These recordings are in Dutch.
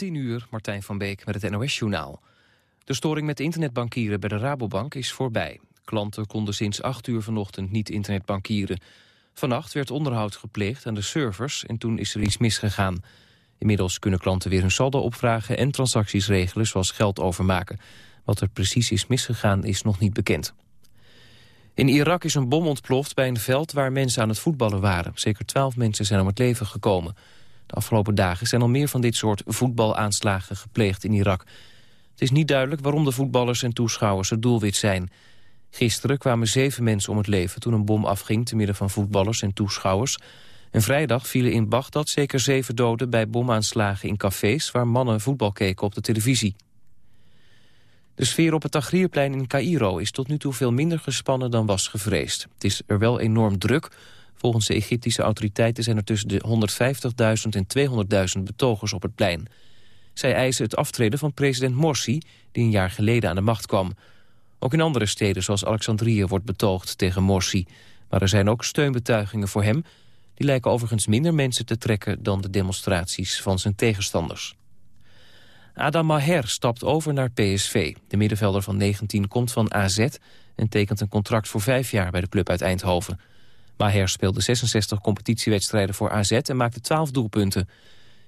10 uur, Martijn van Beek met het NOS-journaal. De storing met internetbankieren bij de Rabobank is voorbij. Klanten konden sinds 8 uur vanochtend niet internetbankieren. Vannacht werd onderhoud gepleegd aan de servers en toen is er iets misgegaan. Inmiddels kunnen klanten weer hun saldo opvragen en transacties regelen zoals geld overmaken. Wat er precies is misgegaan is nog niet bekend. In Irak is een bom ontploft bij een veld waar mensen aan het voetballen waren. Zeker twaalf mensen zijn om het leven gekomen. De afgelopen dagen zijn al meer van dit soort voetbalaanslagen gepleegd in Irak. Het is niet duidelijk waarom de voetballers en toeschouwers het doelwit zijn. Gisteren kwamen zeven mensen om het leven toen een bom afging... te midden van voetballers en toeschouwers. En vrijdag vielen in Bagdad zeker zeven doden bij bomaanslagen in cafés... waar mannen voetbal keken op de televisie. De sfeer op het Tagrierplein in Cairo is tot nu toe veel minder gespannen dan was gevreesd. Het is er wel enorm druk. Volgens de Egyptische autoriteiten zijn er tussen de 150.000 en 200.000 betogers op het plein. Zij eisen het aftreden van president Morsi, die een jaar geleden aan de macht kwam. Ook in andere steden zoals Alexandrië wordt betoogd tegen Morsi. Maar er zijn ook steunbetuigingen voor hem. Die lijken overigens minder mensen te trekken dan de demonstraties van zijn tegenstanders. Adam Maher stapt over naar PSV. De middenvelder van 19 komt van AZ en tekent een contract voor vijf jaar bij de club uit Eindhoven. Maher speelde 66 competitiewedstrijden voor AZ en maakte 12 doelpunten.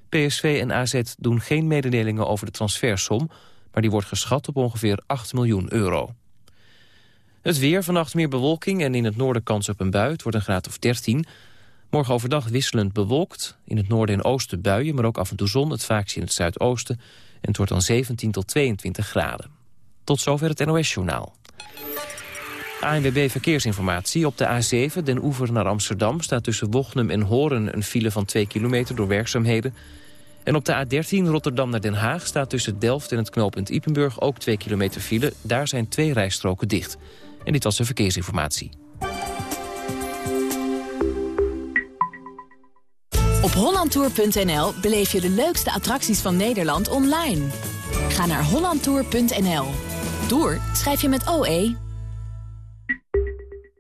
PSV en AZ doen geen mededelingen over de transfersom... maar die wordt geschat op ongeveer 8 miljoen euro. Het weer, vannacht meer bewolking en in het noorden kans op een bui. Het wordt een graad of 13. Morgen overdag wisselend bewolkt. In het noorden en oosten buien, maar ook af en toe zon. Het vaakst in het zuidoosten. En het wordt dan 17 tot 22 graden. Tot zover het NOS-journaal. ANWB Verkeersinformatie. Op de A7, den oever naar Amsterdam... staat tussen Wochnum en Horen een file van 2 kilometer door werkzaamheden. En op de A13 Rotterdam naar Den Haag staat tussen Delft en het knooppunt Ipenburg... ook 2 kilometer file. Daar zijn twee rijstroken dicht. En dit was de verkeersinformatie. Op hollandtour.nl beleef je de leukste attracties van Nederland online. Ga naar hollandtour.nl. Tour schrijf je met OE.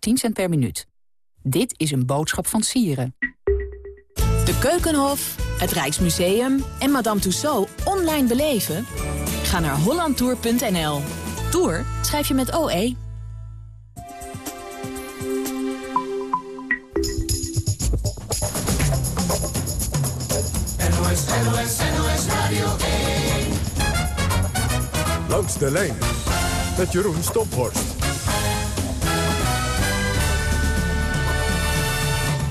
10 cent per minuut. Dit is een boodschap van Sieren. De Keukenhof, het Rijksmuseum en Madame Tussauds online beleven? Ga naar hollandtour.nl. Tour schrijf je met OE. NOS, NOS, NOS Radio 1. Langs de lijn met Jeroen Stophorst.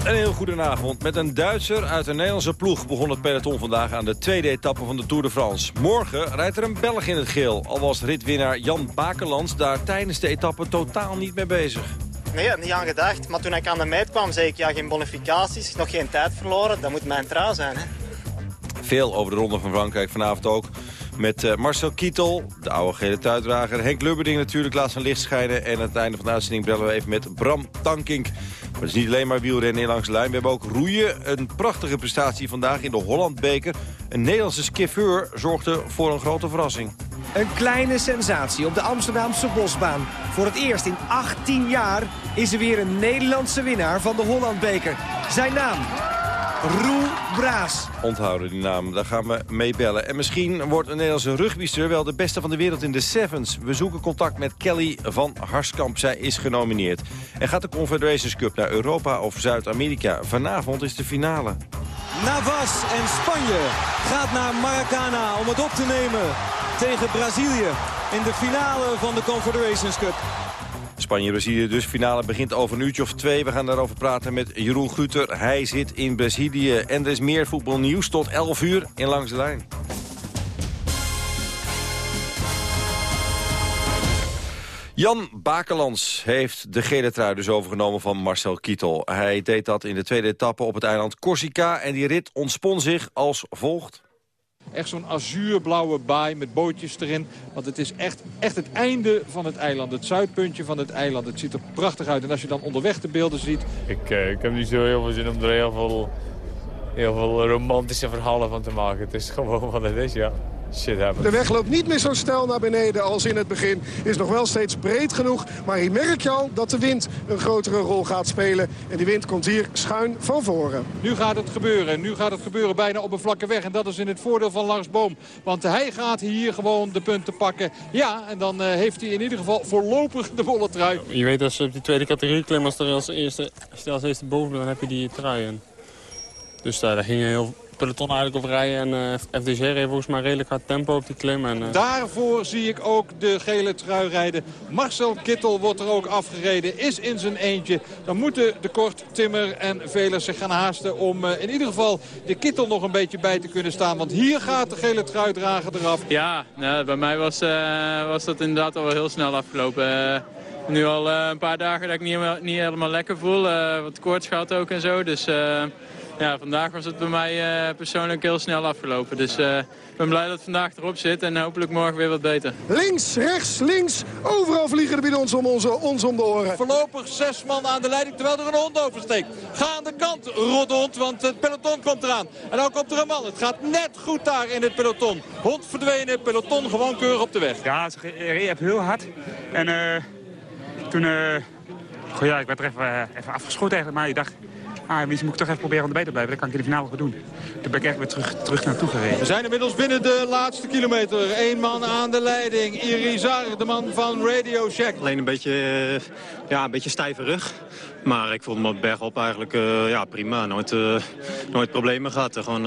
Een heel goedenavond. Met een Duitser uit de Nederlandse ploeg begon het peloton vandaag aan de tweede etappe van de Tour de France. Morgen rijdt er een Belg in het geel. Al was ritwinnaar Jan Bakelands daar tijdens de etappe totaal niet mee bezig. Nee, niet aan gedacht. Maar toen ik aan de meet kwam, zei ik ja, geen bonificaties, nog geen tijd verloren. Dat moet mijn trouw zijn. Hè? Veel over de Ronde van Frankrijk vanavond ook. Met uh, Marcel Kietel, de oude gele tuitdrager. Henk Lubberding natuurlijk laat zijn licht schijnen. En aan het einde van de uitzending bellen we even met Bram Tankink. Het is niet alleen maar wielrennen langs de lijn. We hebben ook roeien. Een prachtige prestatie vandaag in de Hollandbeker. Een Nederlandse skiffeur zorgde voor een grote verrassing. Een kleine sensatie op de Amsterdamse bosbaan. Voor het eerst in 18 jaar is er weer een Nederlandse winnaar van de Hollandbeker. Zijn naam, Roel Braas. Onthouden die naam, daar gaan we mee bellen. En misschien wordt een Nederlandse rugbyster wel de beste van de wereld in de Sevens. We zoeken contact met Kelly van Harskamp. Zij is genomineerd. En gaat de Confederations Cup naar Europa of Zuid-Amerika? Vanavond is de finale. Navas en Spanje gaat naar Maracana om het op te nemen tegen Brazilië in de finale van de Confederations Cup. Spanje-Brazilië dus. Finale begint over een uurtje of twee. We gaan daarover praten met Jeroen Guter. Hij zit in Brazilië. En er is meer voetbalnieuws tot 11 uur in Langs de Lijn. Jan Bakelands heeft de gele trui dus overgenomen van Marcel Kittel. Hij deed dat in de tweede etappe op het eiland Corsica. En die rit ontspon zich als volgt. Echt zo'n azuurblauwe baai met bootjes erin. Want het is echt, echt het einde van het eiland. Het zuidpuntje van het eiland. Het ziet er prachtig uit. En als je dan onderweg de beelden ziet... Ik, uh, ik heb niet zo heel veel zin om er heel veel, heel veel romantische verhalen van te maken. Het is gewoon wat het is, ja. De weg loopt niet meer zo snel naar beneden als in het begin. Is nog wel steeds breed genoeg. Maar hier merk je al dat de wind een grotere rol gaat spelen. En die wind komt hier schuin van voren. Nu gaat het gebeuren. Nu gaat het gebeuren bijna op een vlakke weg. En dat is in het voordeel van Lars Boom. Want hij gaat hier gewoon de punten pakken. Ja, en dan uh, heeft hij in ieder geval voorlopig de volle trui. Je weet als je op die tweede categorie klimt, als, er als eerste, als je eerste boven dan heb je die trui. In. Dus daar ging je heel peloton eigenlijk op rijden. En uh, eh, FDG reed volgens mij redelijk hard tempo op die klim. En, uh... Daarvoor zie ik ook de gele trui rijden. Marcel Kittel wordt er ook afgereden. Is in zijn eentje. Dan moeten de Kort, Timmer en Velers zich gaan haasten... om uh, in ieder geval de Kittel nog een beetje bij te kunnen staan. Want hier gaat de gele trui dragen eraf. Ja, nou, bij mij was, was dat inderdaad al wel heel snel afgelopen. nu al een paar dagen dat ik niet, niet helemaal lekker voel. wat koorts gaat ook en zo. Dus ja, vandaag was het bij mij uh, persoonlijk heel snel afgelopen. Dus uh, ik ben blij dat het vandaag erop zit en hopelijk morgen weer wat beter. Links, rechts, links. Overal vliegen de bidons om onze, ons om de oren. Voorlopig zes man aan de leiding terwijl er een hond oversteekt. Ga aan de kant, hond, want het peloton komt eraan. En dan komt er een man. Het gaat net goed daar in het peloton. Hond verdwenen, peloton gewoon keurig op de weg. Ja, ze reed heel hard. En uh, toen... Goh, ja, ik werd er even, even afgeschoten eigenlijk, maar ik dacht ah, misschien moet ik toch even proberen om erbij te blijven. Dat kan ik in de finale wel doen. Toen ben ik echt weer terug, terug naartoe gereden. We zijn inmiddels binnen de laatste kilometer. Eén man aan de leiding. Irizar, de man van Radio Shack. Alleen een beetje, uh, ja, een beetje stijve rug. Maar ik voelde me op bergop eigenlijk uh, ja, prima. Nooit, uh, nooit problemen gehad. Gewoon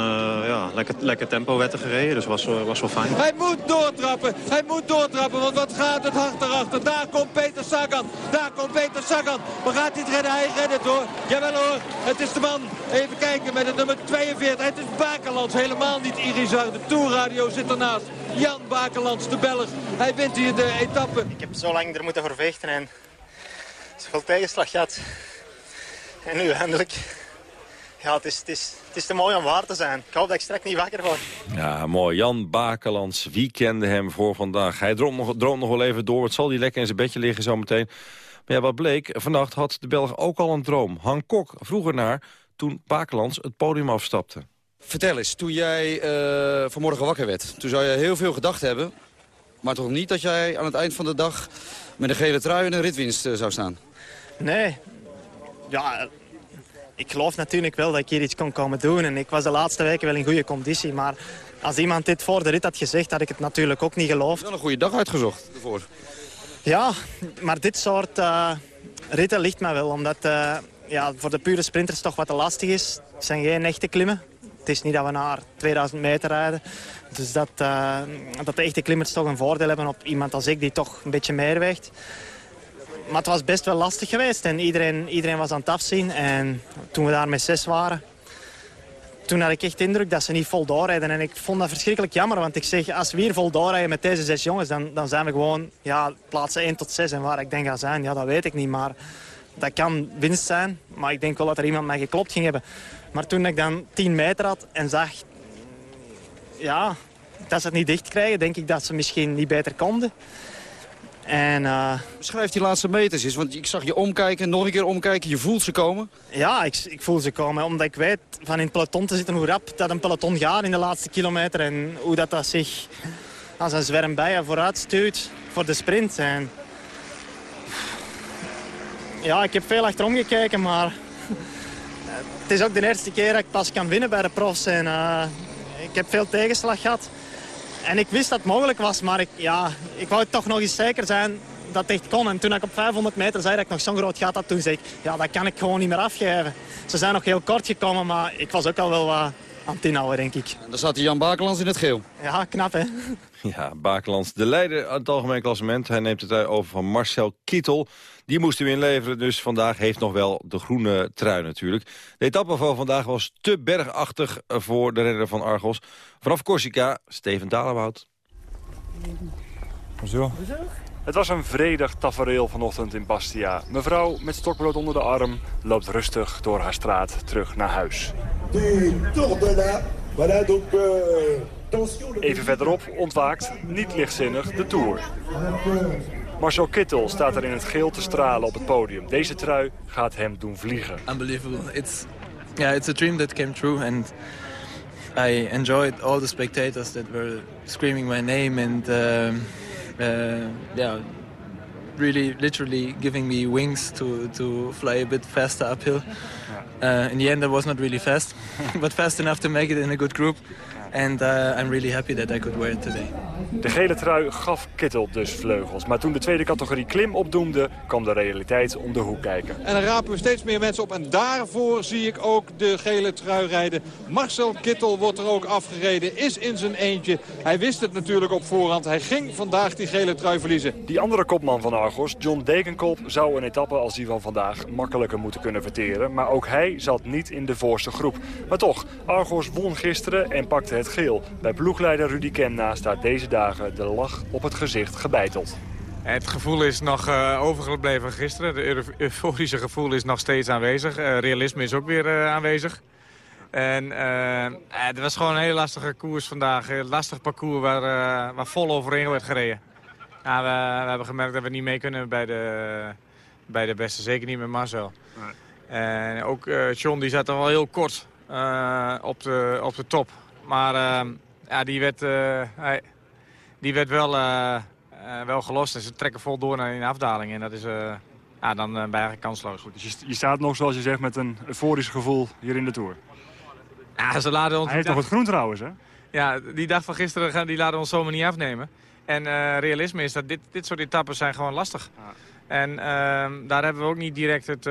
ja, lekker, lekker tempo werd er gereden. Dus was, was wel fijn. Hij moet doortrappen. Hij moet doortrappen. Want wat gaat het hard erachter? Daar komt Peter Sagan. Daar komt Peter Sagan. Maar gaat hij het redden? Hij redde het hoor. Jawel hoor. Het is de man, even kijken, met het nummer 42. Het is Bakelands, helemaal niet Irizar. De Tourradio zit ernaast. Jan Bakelands, de Belg. Hij wint hier de etappe. Ik heb zo lang er moeten vervechten en zoveel tegenslag gehad. En nu eindelijk. Ja, het is, het, is, het is te mooi om waar te zijn. Ik hoop dat ik straks niet wakker word. Ja, mooi. Jan Bakelands. Wie kende hem voor vandaag? Hij droomt nog, droomt nog wel even door. Wat zal hij lekker in zijn bedje liggen zometeen? Maar ja, wat bleek, vannacht had de Belg ook al een droom. Han Kok vroeger naar toen Bakelands het podium afstapte. Vertel eens, toen jij uh, vanmorgen wakker werd, toen zou je heel veel gedacht hebben... maar toch niet dat jij aan het eind van de dag met een gele trui en een ritwinst uh, zou staan? Nee, ja, ik geloof natuurlijk wel dat ik hier iets kon komen doen. En ik was de laatste weken wel in goede conditie, maar... Als iemand dit voor de rit had gezegd, had ik het natuurlijk ook niet geloofd. Wel een goede dag uitgezocht ervoor. Ja, maar dit soort uh, ritten ligt mij wel. Omdat uh, ja, voor de pure sprinters toch wat te lastig is. Het zijn geen echte klimmen. Het is niet dat we naar 2000 meter rijden. Dus dat, uh, dat de echte klimmers toch een voordeel hebben op iemand als ik die toch een beetje meer weegt. Maar het was best wel lastig geweest en iedereen, iedereen was aan het afzien. En toen we daar met zes waren, toen had ik echt de indruk dat ze niet vol doorrijden. En ik vond dat verschrikkelijk jammer, want ik zeg, als we hier vol doorrijden met deze zes jongens, dan, dan zijn we gewoon ja, plaatsen 1 tot 6. En waar ik denk gaan zijn, ja, dat weet ik niet. Maar dat kan winst zijn, maar ik denk wel dat er iemand mij geklopt ging hebben. Maar toen ik dan 10 meter had en zag ja, dat ze het niet dicht krijgen, denk ik dat ze misschien niet beter konden. En, uh, Beschrijf die laatste meters eens, want ik zag je omkijken, nog een keer omkijken. Je voelt ze komen? Ja, ik, ik voel ze komen, omdat ik weet van in het peloton te zitten hoe rap dat een peloton gaat in de laatste kilometer. En hoe dat, dat zich als een zwerm bijen vooruit stuurt voor de sprint. En, ja, ik heb veel achterom gekeken, maar het is ook de eerste keer dat ik pas kan winnen bij de profs. En, uh, ik heb veel tegenslag gehad. En ik wist dat het mogelijk was, maar ik, ja, ik wou toch nog eens zeker zijn dat het echt kon. En toen ik op 500 meter zei dat ik nog zo'n groot gat had, toen zei ik, ja, dat kan ik gewoon niet meer afgeven. Ze zijn nog heel kort gekomen, maar ik was ook al wel wat aan het inhouden, denk ik. En daar staat Jan Bakelands in het geel. Ja, knap, hè? Ja, Bakelands, de leider aan het algemeen klassement. Hij neemt het over van Marcel Kittel. Die moest u inleveren, dus vandaag heeft nog wel de groene trui natuurlijk. De etappe van vandaag was te bergachtig voor de renner van Argos. Vanaf Corsica, Steven Dalenwoud. Zo. Het was een vredig tafereel vanochtend in Bastia. Mevrouw met stokbrood onder de arm loopt rustig door haar straat terug naar huis. Even verderop ontwaakt, niet lichtzinnig, de Tour. Marcel Kittel staat er in het geel te stralen op het podium. Deze trui gaat hem doen vliegen. Unbelievable. It's, yeah, it's a dream that came true. And I enjoyed all the spectators that were screaming my name and uh, yeah, really literally giving me wings to, to fly a bit faster uphill. Uh, in the end, I was not really fast, but fast enough to make it in a good group. And uh, I'm really happy that I could wear it today. De gele trui gaf Kittel dus vleugels. Maar toen de tweede categorie klim opdoemde, kwam de realiteit om de hoek kijken. En dan rapen we steeds meer mensen op. En daarvoor zie ik ook de gele trui rijden. Marcel Kittel wordt er ook afgereden. Is in zijn eentje. Hij wist het natuurlijk op voorhand. Hij ging vandaag die gele trui verliezen. Die andere kopman van Argos, John Dekenkop, zou een etappe als die van vandaag makkelijker moeten kunnen verteren. Maar ook hij zat niet in de voorste groep. Maar toch, Argos won gisteren en pakte het geel. Bij ploegleider Rudy Kemna staat deze dagen de lach op het gezicht gebeiteld. Het gevoel is nog uh, overgebleven gisteren. De euforische gevoel is nog steeds aanwezig. Uh, realisme is ook weer uh, aanwezig. En het was gewoon een hele lastige koers vandaag. Een lastig parcours waar, waar vol overheen werd gereden. Ja, we, we, hebben gemerkt dat we niet mee kunnen bij de, bij de beste. Zeker niet met Marcel. Nee. En ook John die zat er wel heel kort op, de, op de top. Maar ja, die werd, hij, die werd wel, uh, uh, wel gelost. En ze trekken vol door naar een afdaling. En dat is uh, ja, dan ben je eigenlijk kansloos. Goed, dus je, je, staat nog, zoals je zegt, met een euforisch gevoel hier in de Tour. Ja, ze laten ons Hij heeft nog wat groen trouwens, hè? Ja, die dag van gisteren die laten ons zomaar niet afnemen. En realisme is dat dit, dit soort etappes zijn gewoon lastig. Ja. En uh, daar hebben we ook niet direct het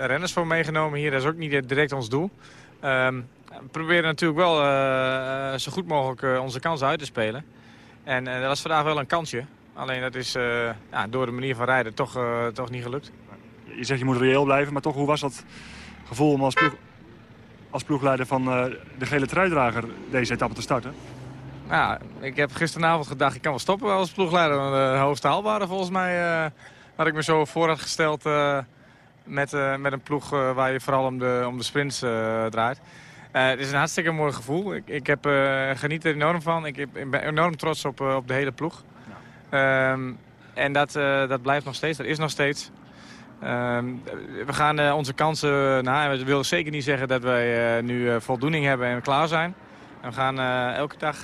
renners voor meegenomen hier. Dat is ook niet direct ons doel. Ehm, we proberen natuurlijk wel uh, zo goed mogelijk uh, onze kansen uit te spelen. En uh, dat was vandaag wel een kansje. Alleen dat is ja, door de manier van rijden toch, toch niet gelukt. Je zegt je moet reëel blijven, maar toch hoe was dat gevoel om als, ploeg, als ploegleider van de gele truidrager deze etappe te starten? Ja, ik heb gisteravond gedacht ik kan wel stoppen als ploegleider. De hoogste haalbare volgens mij had ik me zo voor had gesteld met, met een ploeg waar je vooral om de, om de sprints draait. Uh, het is een hartstikke mooi gevoel. Ik, ik heb, uh, geniet er enorm van. Ik, ik ben enorm trots op, uh, op de hele ploeg. Ja. Um, en dat, dat blijft nog steeds. Dat is nog steeds. Um, we gaan onze kansen na. We willen zeker niet zeggen dat wij nu voldoening hebben en klaar zijn. we gaan elke dag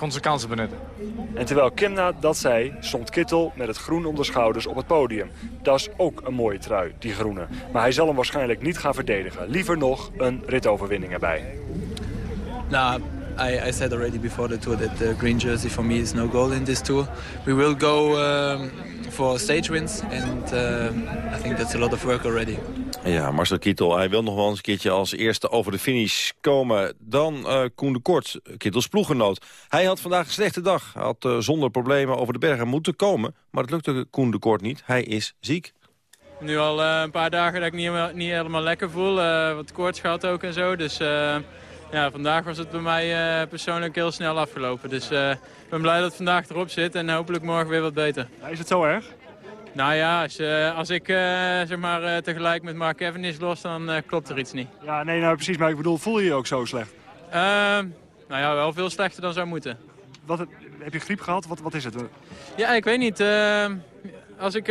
onze kansen benutten. En terwijl Kimna dat zei, stond Kittel met het groen om de schouders op het podium. Dat is ook een mooie trui, die groene. Maar hij zal hem waarschijnlijk niet gaan verdedigen. Liever nog een ritoverwinning erbij. Nou, I, I said already before the tour that the green jersey for me is no goal in this tour. We will go um, for stage wins and uh, I think that's a lot of work already. Ja, Marcel Kittel, hij wil nog wel eens een keertje als eerste over de finish komen. Dan uh, Koen de Kort, Kittels ploegenoot. Hij had vandaag een slechte dag. Hij had uh, zonder problemen over de bergen moeten komen. Maar het lukte Koen de Kort niet. Hij is ziek. Nu al uh, een paar dagen dat ik niet, niet helemaal lekker voel. wat koorts gehad ook en zo. Dus ja, vandaag was het bij mij persoonlijk heel snel afgelopen. Dus ik ben blij dat het vandaag erop zit. En hopelijk morgen weer wat beter. Ja, is het zo erg? Nou ja, als, uh, als ik uh, zeg maar, uh, tegelijk met Mark Cavendish los, dan klopt er iets niet. Ja, nee, nou precies. Maar ik bedoel, voel je je ook zo slecht? Ehm, nou ja, wel veel slechter dan zou moeten. Wat, heb je griep gehad? Wat, wat is het? Ja, ik weet niet. Ehm, als ik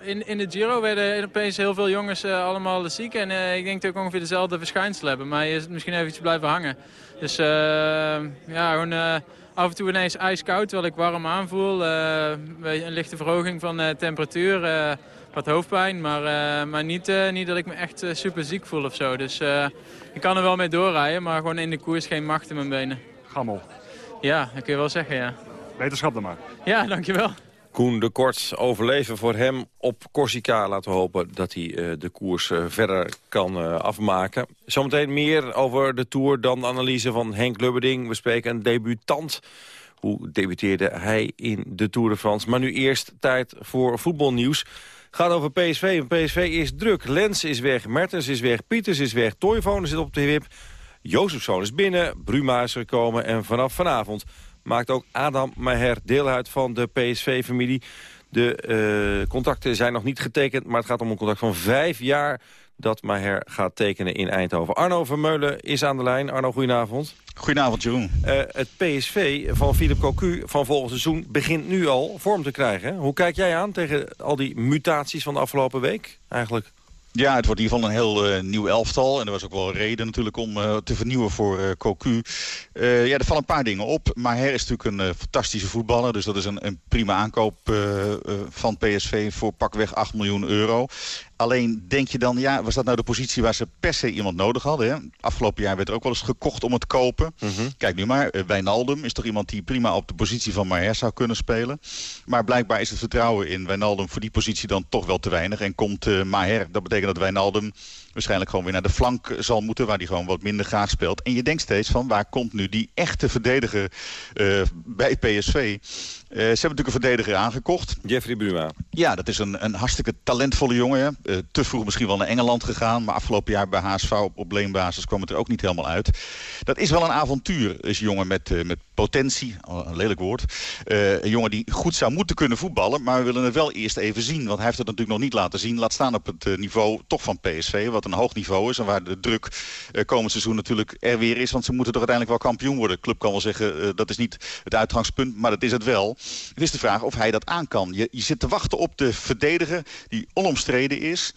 in, in de Giro werden opeens heel veel jongens allemaal ziek. En ik denk dat ik ongeveer dezelfde verschijnselen hebben. Maar je is het misschien even blijven hangen. Dus ehm, ja, gewoon af en toe ineens ijskoud, terwijl ik warm aanvoel. Uh, een lichte verhoging van uh, temperatuur, uh, wat hoofdpijn. Maar, maar niet, niet dat ik me echt super ziek voel of zo. Dus ik kan er wel mee doorrijden, maar gewoon in de koers geen macht in mijn benen. Gammel. Ja, dat kun je wel zeggen, ja. Wetenschap dan maar. Ja, dankjewel. Koen de Kort overleven voor hem op Corsica. Laten we hopen dat hij uh, de koers uh, verder kan uh, afmaken. Zometeen meer over de Tour dan de analyse van Henk Lubberding. We spreken een debutant. Hoe debuteerde hij in de Tour de France? Maar nu eerst tijd voor voetbalnieuws. Gaat over PSV. PSV is druk. Lens is weg, Mertens is weg, Pieters is weg, Toivonen zit op de wip. Jozefzoon is binnen, Bruma is gekomen en vanaf vanavond maakt ook Adam Maher deel uit van de PSV-familie. De uh, contacten zijn nog niet getekend, maar het gaat om een contract van vijf jaar. dat Maher gaat tekenen in Eindhoven. Arno Vermeulen is aan de lijn. Arno, goedenavond. Goedenavond, Jeroen. Uh, het PSV van Philip Cocu van volgend seizoen begint nu al vorm te krijgen. Hoe kijk jij aan tegen al die mutaties van de afgelopen week eigenlijk? Ja, het wordt in ieder geval een heel uh, nieuw elftal. En er was ook wel reden natuurlijk om uh, te vernieuwen voor uh, Cocu. ja, er vallen een paar dingen op. Maar Her is natuurlijk een fantastische voetballer. Dus dat is een, een prima aankoop van PSV voor pakweg 8 miljoen euro. Alleen denk je dan, ja, was dat nou de positie waar ze per se iemand nodig hadden? Hè? Afgelopen jaar werd er ook wel eens gekocht om het kopen. Mhm. Kijk nu maar, uh, Wijnaldum is toch iemand die prima op de positie van Maher zou kunnen spelen. Maar blijkbaar is het vertrouwen in Wijnaldum voor die positie dan toch wel te weinig. En komt uh, Maher, dat betekent dat Wijnaldum waarschijnlijk gewoon weer naar de flank zal moeten... waar hij gewoon wat minder graag speelt. En je denkt steeds van waar komt nu die echte verdediger uh, bij PSV... Uh, ze hebben natuurlijk een verdediger aangekocht. Jeffrey Bruma. Ja, dat is een, een hartstikke talentvolle jongen. Uh, te vroeg misschien wel naar Engeland gegaan. Maar afgelopen jaar bij HSV op probleembasis kwam het er ook niet helemaal uit. Dat is wel een avontuur. Is jongen met, uh, met potentie. Een lelijk woord. een jongen die goed zou moeten kunnen voetballen. Maar we willen het wel eerst even zien. Want hij heeft het natuurlijk nog niet laten zien. Laat staan op het niveau toch van PSV. Wat een hoog niveau is. En waar de druk komend seizoen natuurlijk er weer is. Want ze moeten toch uiteindelijk wel kampioen worden. De club kan wel zeggen dat is niet het uitgangspunt. Maar dat is het wel. Het is de vraag of hij dat aan kan. Je, je zit te wachten op de verdediger die onomstreden is.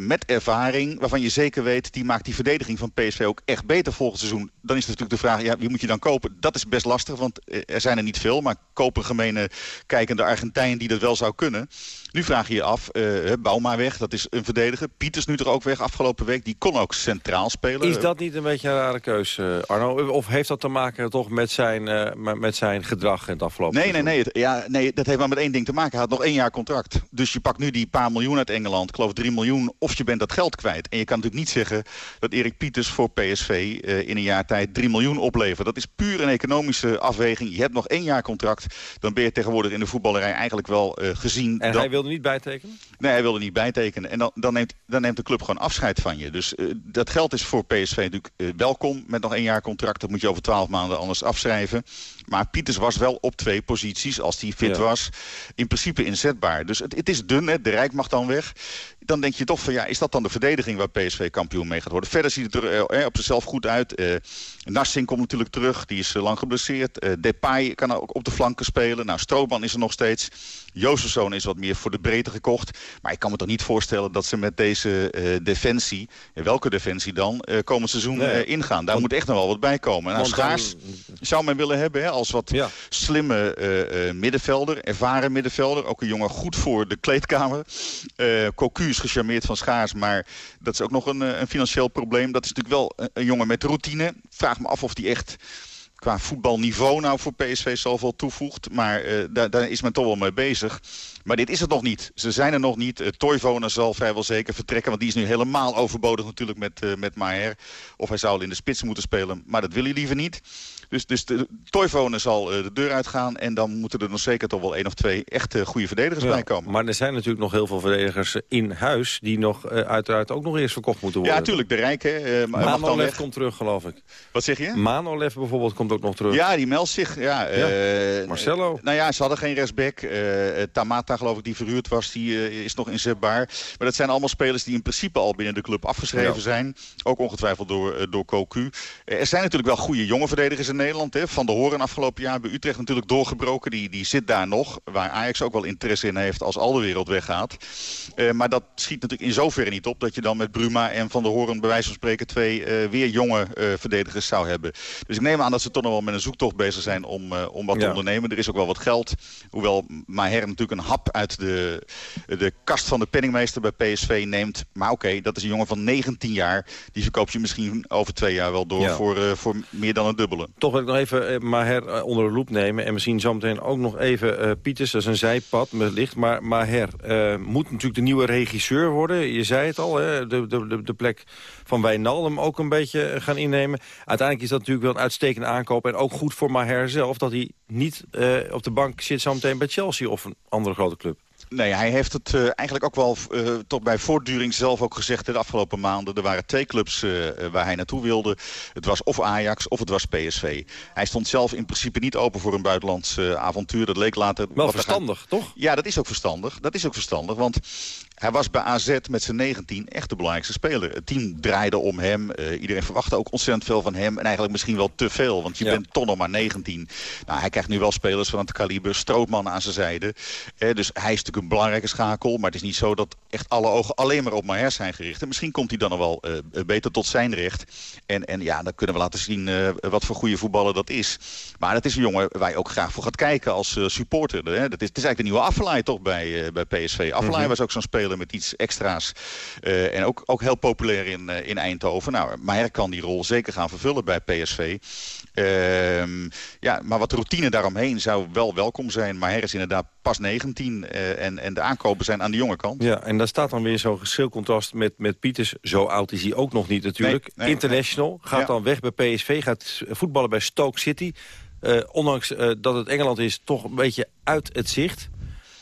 Met ervaring, waarvan je zeker weet... die maakt die verdediging van PSV ook echt beter volgend seizoen. Dan is natuurlijk de vraag, ja, wie moet je dan kopen? Dat is best lastig, want er zijn er niet veel. Maar kopen gemene kijkende Argentijn die dat wel zou kunnen. Nu vraag je je af, uh, Bouma weg, dat is een verdediger. Pieters nu er ook weg afgelopen week, die kon ook centraal spelen. Is dat niet een beetje een rare keuze, Arno? Of heeft dat te maken toch met zijn, uh, met zijn gedrag in het afgelopen Nee, nee, nee, ja, nee, dat heeft maar met één ding te maken. Hij had nog één jaar contract. Dus je pakt nu die paar miljoen uit Engeland, ik geloof 3 miljoen, of je bent dat geld kwijt. En je kan natuurlijk niet zeggen dat Erik Pieters voor PSV uh, in een jaar tijd 3 miljoen oplevert. Dat is puur een economische afweging. Je hebt nog één jaar contract, dan ben je tegenwoordig in de voetballerij eigenlijk wel gezien. En dat... hij wilde niet bijtekenen? Nee, hij wilde niet bijtekenen. En dan, dan, neemt, dan neemt de club gewoon afscheid van je. Dus uh, dat geld is voor PSV natuurlijk uh, welkom met nog één jaar contract. Dat moet je over twaalf maanden anders afschrijven. Maar Pieters was wel op twee posities, als hij fit ja. was, in principe inzetbaar. Dus het, het is dun, hè. de Rijk mag dan weg dan denk je toch van ja, is dat dan de verdediging waar PSV kampioen mee gaat worden? Verder ziet het er eh, op zichzelf goed uit. Uh, Narsing komt natuurlijk terug, die is uh, lang geblesseerd. Uh, Depay kan ook op de flanken spelen. Nou, Strootman is er nog steeds. Jozefzoon is wat meer voor de breedte gekocht. Maar ik kan me toch niet voorstellen dat ze met deze defensie, welke defensie dan, komend seizoen nee. ingaan. Daar want, moet echt nog wel wat bij komen. Nou, Schaars dan... zou men willen hebben hè, als wat ja. slimme middenvelder, ervaren middenvelder. Ook een jongen goed voor de kleedkamer. Cocu is gecharmeerd van Schaars, maar dat is ook nog een, een financieel probleem. Dat is natuurlijk wel een, een jongen met routine. Vraag me af of die echt qua voetbalniveau nou voor PSV zoveel toevoegt. Maar uh, daar, daar, is men toch wel mee bezig. Maar dit is het nog niet. Ze zijn er nog niet. Uh, Toivonen zal vrijwel zeker vertrekken. Want die is nu helemaal overbodig natuurlijk met, uh, met Maher. Of hij zou al in de spits moeten spelen. Maar dat wil hij liever niet. Dus, dus de Toivonen zal uh, de deur uitgaan. En dan moeten er nog zeker toch wel één of twee echte goede verdedigers ja, bij komen. Maar er zijn natuurlijk nog heel veel verdedigers in huis... die nog uh, uiteraard ook nog eerst verkocht moeten worden. Ja, natuurlijk. De Rijke. Uh, Manolev komt terug, geloof ik. Wat zeg je? Manolev bijvoorbeeld komt ook nog terug. Ja, die meldt zich. Ja, ja. Marcelo. nou ja, ze hadden geen rechtsback. Tamata, geloof ik, die verhuurd was, die is nog inzetbaar. Maar dat zijn allemaal spelers die in principe al binnen de club afgeschreven ja. zijn. Ook ongetwijfeld door, door Cocu. er zijn natuurlijk wel goede jonge verdedigers in Nederland. Hè. Van de Horen afgelopen jaar bij Utrecht natuurlijk doorgebroken. Die, die zit daar nog. Waar Ajax ook wel interesse in heeft als al de wereld weggaat. Uh, maar dat schiet natuurlijk in zoverre niet op. Dat je dan met Bruma en Van der Horen bij wijze van spreken twee uh, weer jonge uh, verdedigers zou hebben. Dus ik neem aan dat ze toch nog wel met een zoektocht bezig zijn om, om wat ja. te ondernemen. Er is ook wel wat geld. Hoewel Maher natuurlijk een hap uit de, de kast van de penningmeester bij PSV neemt. Maar oké, okay, dat is een jongen van 19 jaar. Die verkoop je misschien over twee jaar wel door ja. voor, voor meer dan een dubbele. Toch wil ik nog even Maher onder de loep nemen. En misschien zometeen ook nog even uh, Pieters, dat is een zijpad wellicht. Maar Maher moet natuurlijk de nieuwe regisseur worden. Je zei het al, hè, de, de, de plek van Wijnaldum ook een beetje gaan innemen. Uiteindelijk is dat natuurlijk wel een uitstekende aankoop. En ook goed voor Maher zelf dat hij niet op de bank zit zometeen bij Chelsea of een andere grote club. Nee, hij heeft het uh, eigenlijk ook wel uh, tot bij voortduring zelf ook gezegd de afgelopen maanden. Er waren twee clubs uh, waar hij naartoe wilde. Het was of Ajax of het was PSV. Hij stond zelf in principe niet open voor een buitenlands avontuur. Dat leek later... Wel verstandig, toch? Ja, dat is ook verstandig. Dat is ook verstandig, want hij was bij AZ met zijn 19 echt de belangrijkste speler. Het team draaide om hem. Uh, iedereen verwachtte ook ontzettend veel van hem. En eigenlijk misschien wel te veel, want je bent toch nog maar 19. Nou, hij krijgt nu wel spelers van het kaliber. Strootman aan zijn zijde. Uh, dus hij is natuurlijk een belangrijke schakel. Maar het is niet zo dat echt alle ogen alleen maar op Maher zijn gericht. En misschien komt hij dan nog wel uh, beter tot zijn recht. En, en ja, dan kunnen we laten zien wat voor goede voetballer dat is. Maar dat is een jongen waar je ook graag voor gaat kijken als supporter. Hè? Dat is, het is eigenlijk de nieuwe Affelay toch bij, bij PSV. Affelay mm -hmm. was ook zo'n speler met iets extra's. Uh, en ook, ook heel populair in, uh, in Eindhoven. Nou, Meijer kan die rol zeker gaan vervullen bij PSV. Uh, ja, maar wat routine daaromheen zou wel welkom zijn. Maar hij is inderdaad pas 19 uh, en, en de aankopen zijn aan de jonge kant. Ja, en daar staat dan weer zo'n geschilcontrast met, met Pieters. Zo oud is hij ook nog niet natuurlijk. Nee, nee, International, gaat ja. dan weg bij PSV, gaat voetballen bij Stoke City. Uh, ondanks uh, dat het Engeland is, toch een beetje uit het zicht.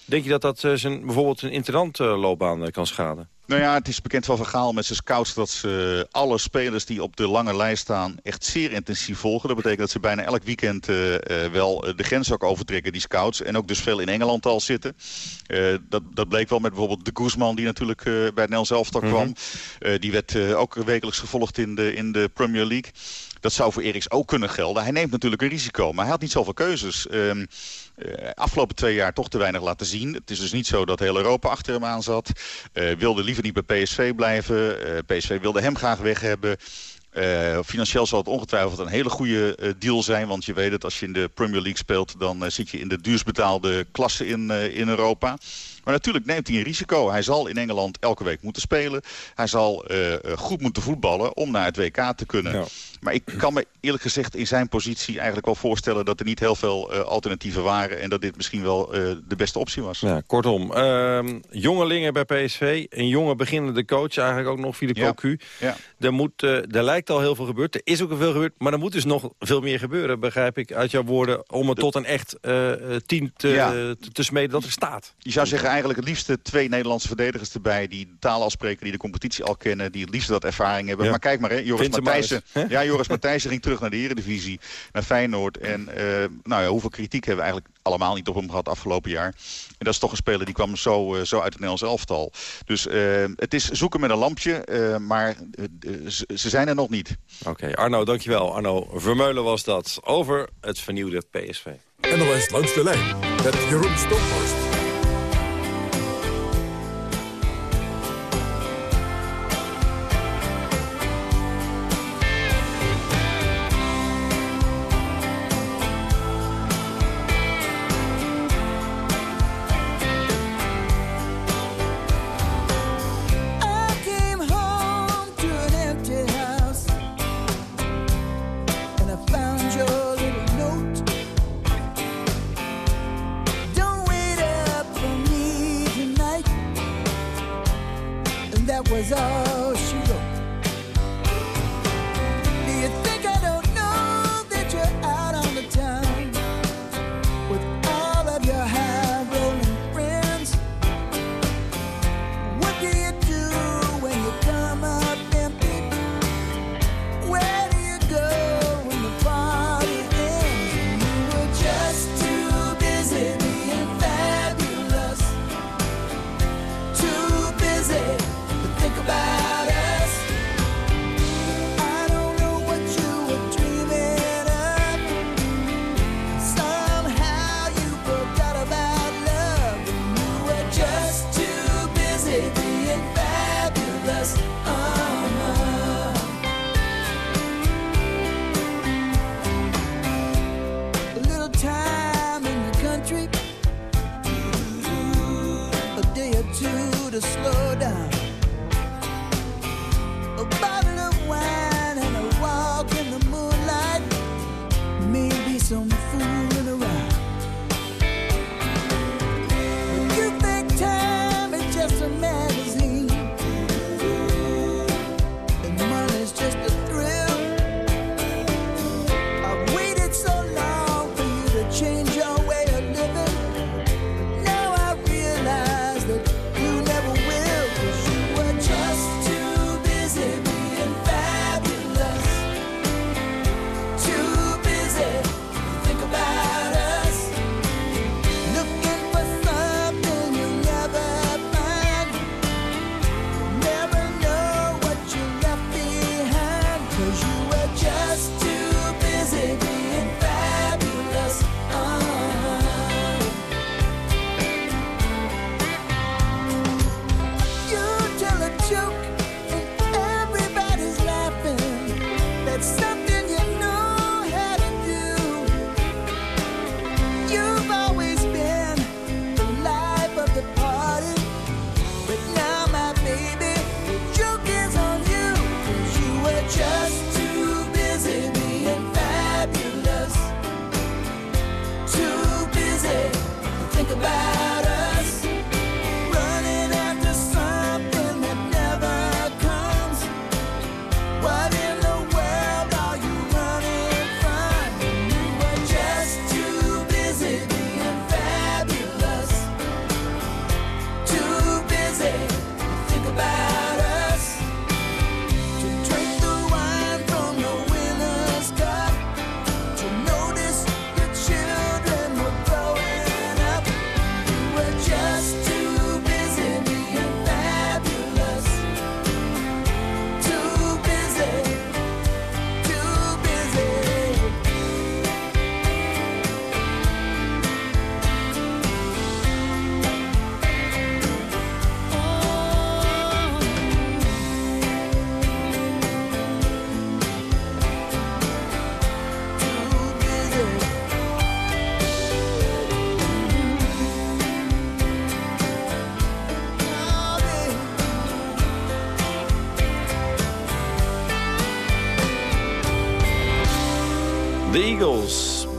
Denk je dat dat uh, zijn, bijvoorbeeld een interlandloopbaan uh, kan schaden? Nou ja, het is bekend van verhaal met zijn scouts dat ze alle spelers die op de lange lijst staan echt zeer intensief volgen. Dat betekent dat ze bijna elk weekend uh, uh, wel de grens ook overtrekken, die scouts. En ook dus veel in Engeland al zitten. dat, dat bleek wel met bijvoorbeeld de Guzman die natuurlijk bij het Nels elftal mm -hmm. kwam. die werd ook wekelijks gevolgd in de, in de Premier League. Dat zou voor Eriks ook kunnen gelden. Hij neemt natuurlijk een risico, maar hij had niet zoveel keuzes. Um, uh, afgelopen twee jaar toch te weinig laten zien. Het is dus niet zo dat heel Europa achter hem aan zat. Uh, wilde liever niet bij PSV blijven. Uh, PSV wilde hem graag weg hebben. Financieel zal het ongetwijfeld een hele goede deal zijn. Want je weet het, als je in de Premier League speelt... dan zit je in de duurst betaalde klasse in, in Europa. Maar natuurlijk neemt hij een risico. Hij zal in Engeland elke week moeten spelen. Hij zal goed moeten voetballen om naar het WK te kunnen. Ja. Maar ik kan me eerlijk gezegd in zijn positie eigenlijk wel voorstellen... dat er niet heel veel alternatieven waren... en dat dit misschien wel de beste optie was. Ja, kortom, ehm, jongelingen bij PSV. Een jonge beginnende coach, eigenlijk ook nog via de Cocu. Ja. Ja. Er, moet, er lijkt al heel veel gebeurd. Er is ook veel gebeurd, maar er moet dus nog veel meer gebeuren, begrijp ik uit jouw woorden, om het de... tot een echt team te, ja. te, te, smeden dat er staat. Je zou zeggen eigenlijk het liefste twee Nederlandse verdedigers erbij, die de taal al spreken, die de competitie al kennen, die het liefst dat ervaring hebben. Maar kijk maar, hè, Joris Matthijssen, ja, Joris Matthijssen ging terug naar de Eredivisie, naar Feyenoord. En uh, nou ja, hoeveel kritiek hebben we eigenlijk allemaal niet op hem gehad afgelopen jaar. En dat is toch een speler die kwam zo, uh, zo uit het Nederlands elftal. Dus uh, het is zoeken met een lampje, uh, maar ze zijn er nog niet. Oké, okay, Arno, dankjewel. Arno Vermeulen was dat over het vernieuwde PSV. NOS langs de lijn met Jeroen Stophorst.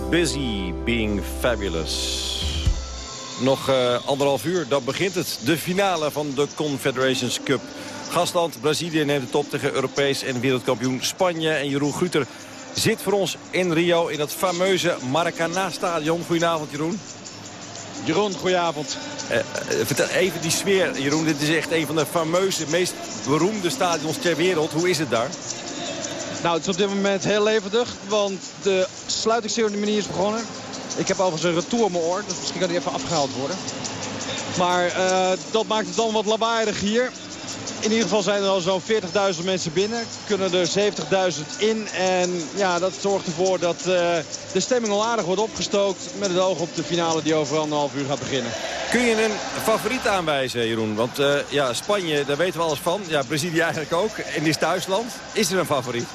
Busy being fabulous. Nog uh, anderhalf uur, dan begint het. De finale van de Confederations Cup. Gastland Brazilië neemt de top tegen Europees en wereldkampioen Spanje. En Jeroen Guter zit voor ons in Rio in dat fameuze Maracanã-stadion. Goedenavond, Jeroen. Jeroen, goedenavond. Uh, vertel even die sfeer, Jeroen. Dit is echt een van de fameuze, meest beroemde stadions ter wereld. Hoe is het daar? Nou, het is op dit moment heel levendig, want de sluitingsceremonie is begonnen. Ik heb overigens een retour op mijn oor, dus misschien kan die even afgehaald worden. Maar uh, dat maakt het dan wat lawaaiig hier. In ieder geval zijn er al zo'n 40.000 mensen binnen. Kunnen er 70.000 in. En ja, dat zorgt ervoor dat uh, de stemming al aardig wordt opgestookt. Met het oog op de finale die over anderhalf uur gaat beginnen. Kun je een favoriet aanwijzen, Jeroen? Want uh, ja, Spanje, daar weten we alles van. Ja, Brazilië eigenlijk ook. En is thuisland. Is er een favoriet?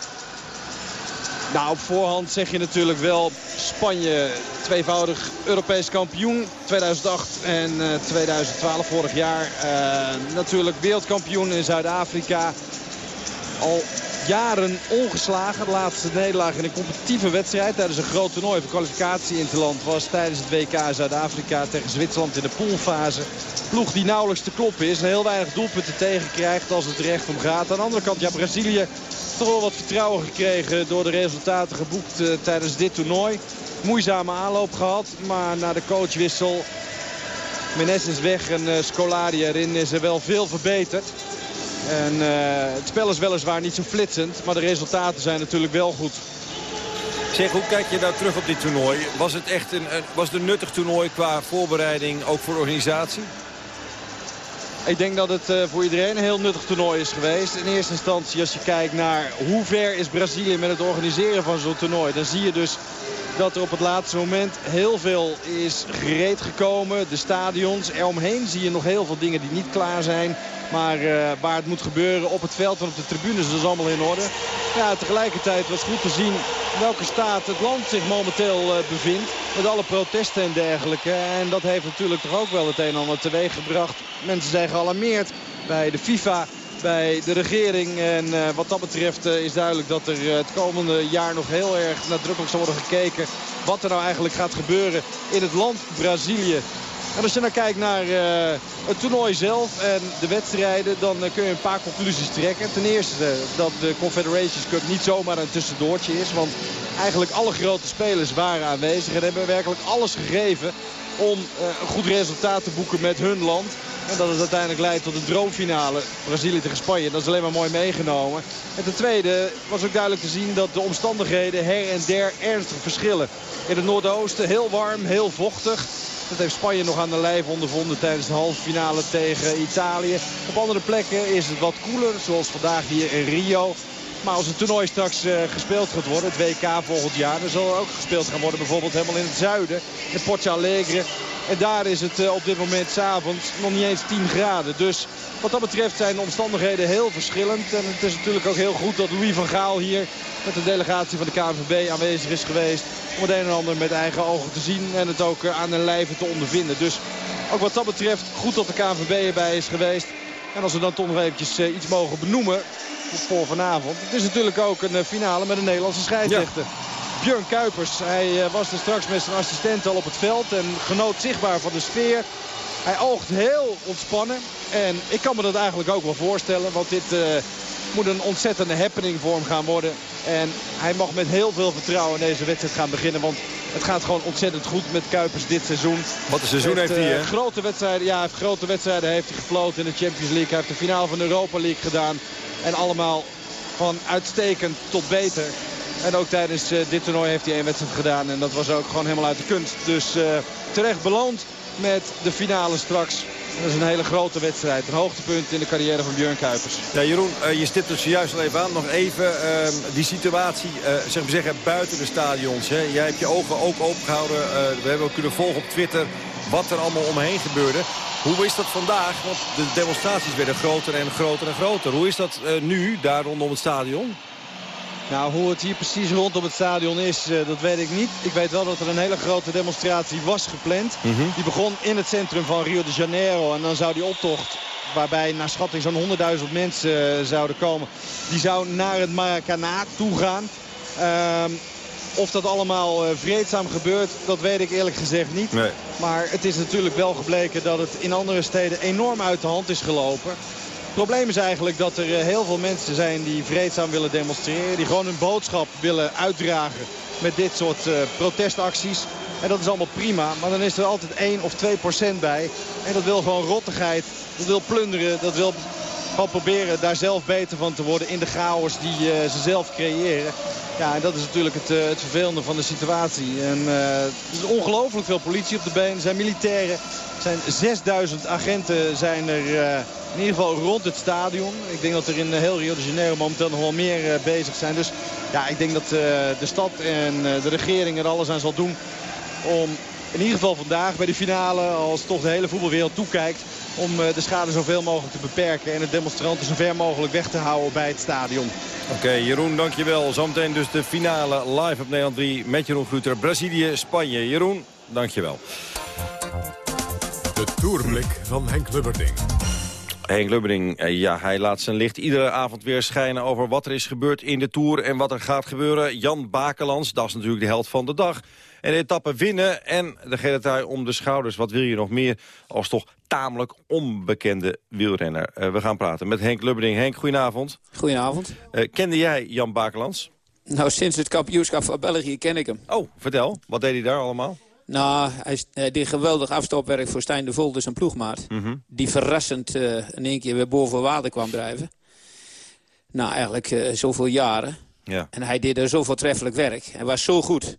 Nou, op voorhand zeg je natuurlijk wel Spanje tweevoudig Europees kampioen. 2008 en uh, 2012 vorig jaar. Uh, natuurlijk wereldkampioen in Zuid-Afrika. Al jaren ongeslagen. De laatste nederlaag in een competitieve wedstrijd tijdens een groot toernooi van kwalificatie in het land was tijdens het WK Zuid-Afrika tegen Zwitserland in de poolfase. Ploeg die nauwelijks te kloppen is en heel weinig doelpunten tegenkrijgt als het er echt om gaat. Aan de andere kant, ja, Brazilië toch wel wat vertrouwen gekregen door de resultaten geboekt uh, tijdens dit toernooi. Moeizame aanloop gehad, maar na de coachwissel Menes is weg en uh, Scolari erin is er wel veel verbeterd. En uh, het spel is weliswaar niet zo flitsend, maar de resultaten zijn natuurlijk wel goed. Zeg, hoe kijk je nou terug op dit toernooi? Was het echt een, was het een nuttig toernooi qua voorbereiding, ook voor organisatie? Ik denk dat het uh, voor iedereen een heel nuttig toernooi is geweest. In eerste instantie als je kijkt naar hoe ver is Brazilië met het organiseren van zo'n toernooi. Dan zie je dus dat er op het laatste moment heel veel is gereed gekomen. De stadions, eromheen zie je nog heel veel dingen die niet klaar zijn. Maar uh, waar het moet gebeuren op het veld en op de tribunes, dat is allemaal in orde. Ja, tegelijkertijd was goed te zien welke staat het land zich momenteel uh, bevindt. Met alle protesten en dergelijke. En dat heeft natuurlijk toch ook wel het een en ander teweeg gebracht. Mensen zijn gealarmeerd bij de FIFA bij de regering. En uh, wat dat betreft uh, is duidelijk dat er uh, het komende jaar nog heel erg nadrukkelijk zal worden gekeken. Wat er nou eigenlijk gaat gebeuren in het land Brazilië. En als je nou kijkt naar het toernooi zelf en de wedstrijden, dan kun je een paar conclusies trekken. Ten eerste dat de Confederations Cup niet zomaar een tussendoortje is. Want eigenlijk alle grote spelers waren aanwezig en hebben werkelijk alles gegeven om een goed resultaat te boeken met hun land. En dat het uiteindelijk leidt tot de droomfinale. Brazilië tegen Spanje. Dat is alleen maar mooi meegenomen. En ten tweede was ook duidelijk te zien dat de omstandigheden her en der ernstig verschillen. In het noordoosten heel warm, heel vochtig. Dat heeft Spanje nog aan de lijf ondervonden tijdens de halve finale tegen Italië. Op andere plekken is het wat koeler, zoals vandaag hier in Rio. Maar als het toernooi straks uh, gespeeld gaat worden, het WK volgend jaar... dan zal er ook gespeeld gaan worden, bijvoorbeeld helemaal in het zuiden. In Porto Alegre. En daar is het uh, op dit moment s'avonds nog niet eens 10 graden. Dus wat dat betreft zijn de omstandigheden heel verschillend. En het is natuurlijk ook heel goed dat Louis van Gaal hier met de delegatie van de KNVB aanwezig is geweest. Om het een en ander met eigen ogen te zien en het ook uh, aan de lijve te ondervinden. Dus ook wat dat betreft goed dat de KNVB erbij is geweest. En als we dan toch nog eventjes iets mogen benoemen voor vanavond. Het is natuurlijk ook een finale met een Nederlandse scheidsrechter. Ja. Björn Kuipers, hij was er straks met zijn assistent al op het veld en genoot zichtbaar van de sfeer. Hij oogt heel ontspannen en ik kan me dat eigenlijk ook wel voorstellen, want dit uh, moet een ontzettende happening voor hem gaan worden. En hij mag met heel veel vertrouwen in deze wedstrijd gaan beginnen, want het gaat gewoon ontzettend goed met Kuipers dit seizoen. Wat een seizoen heeft, heeft hij, uh, grote wedstrijden, ja, heeft grote wedstrijden heeft hij gefloten in de Champions League. Hij heeft de finale van de Europa League gedaan. En allemaal van uitstekend tot beter. En ook tijdens uh, dit toernooi heeft hij één wedstrijd gedaan. En dat was ook gewoon helemaal uit de kunst. Dus uh, terecht beloond met de finale straks. Dat is een hele grote wedstrijd. Een hoogtepunt in de carrière van Björn Kuipers. Ja, Jeroen, uh, je stipt het zojuist al even aan. Nog even uh, die situatie zeg maar zeggen, buiten de stadions. Hè. Jij hebt je ogen ook opengehouden. we hebben ook kunnen volgen op Twitter wat er allemaal omheen gebeurde. Hoe is dat vandaag? Want de demonstraties werden groter en groter en groter. Hoe is dat nu, daar rondom het stadion? Nou, hoe het hier precies rondom het stadion is, uh, dat weet ik niet. Ik weet wel dat er een hele grote demonstratie was gepland. Mm -hmm. Die begon in het centrum van Rio de Janeiro. En dan zou die optocht, waarbij naar schatting zo'n 100.000 mensen uh, zouden komen... die zou naar het Maracanã toe gaan. Uh, Of dat allemaal vreedzaam gebeurt, dat weet ik eerlijk gezegd niet. Nee. Maar het is natuurlijk wel gebleken dat het in andere steden enorm uit de hand is gelopen. Het probleem is eigenlijk dat er heel veel mensen zijn die vreedzaam willen demonstreren. Die gewoon hun boodschap willen uitdragen met dit soort protestacties. En dat is allemaal prima. Maar dan is er altijd 1 of 2 procent bij. En dat wil gewoon rottigheid. Dat wil plunderen. Dat wil gewoon proberen daar zelf beter van te worden in de chaos die uh, ze zelf creëren. Ja, en dat is natuurlijk het, uh, het vervelende van de situatie. En, uh, er is ongelooflijk veel politie op de been. Zijn militairen. Er zijn 6000 agenten zijn er in ieder geval rond het stadion. Ik denk dat er in heel Rio de Janeiro momenteel nog wel meer bezig zijn. Dus ja, ik denk dat de stad en de regering er alles aan zal doen om in ieder geval vandaag bij de finale, als toch de hele voetbalwereld toekijkt... om eh, de schade zoveel mogelijk te beperken en de demonstranten zo ver mogelijk weg te houden bij het stadion. Oké, Jeroen, dankjewel. Zometeen dus de finale live op Nederland 3 met Jeroen Gruter. Brazilië, Spanje. Jeroen, dankjewel. De Tourblik van Henk Lubberding. Henk Lubberding, eh, ja, hij laat zijn licht iedere avond weer schijnen over wat er is gebeurd in de Tour en wat er gaat gebeuren. Jan Bakelands, dat is natuurlijk de held van de dag. En de etappe winnen en de gele trui om de schouders. Wat wil je nog meer als toch tamelijk onbekende wielrenner? Uh, we gaan praten met Henk Lubberding. Henk, goedenavond. Goedenavond. Uh, kende jij Jan Bakelands? Nou, sinds het kampioenschap van België ken ik hem. Oh, vertel. Wat deed hij daar allemaal? Nou, hij, hij deed geweldig afstopwerk voor Stijn de Volder, zijn ploegmaat. Mm Die verrassend uh, in één keer weer boven water kwam drijven. Nou, eigenlijk zoveel jaren. Ja. En hij deed er zoveel treffelijk werk. Hij was zo goed.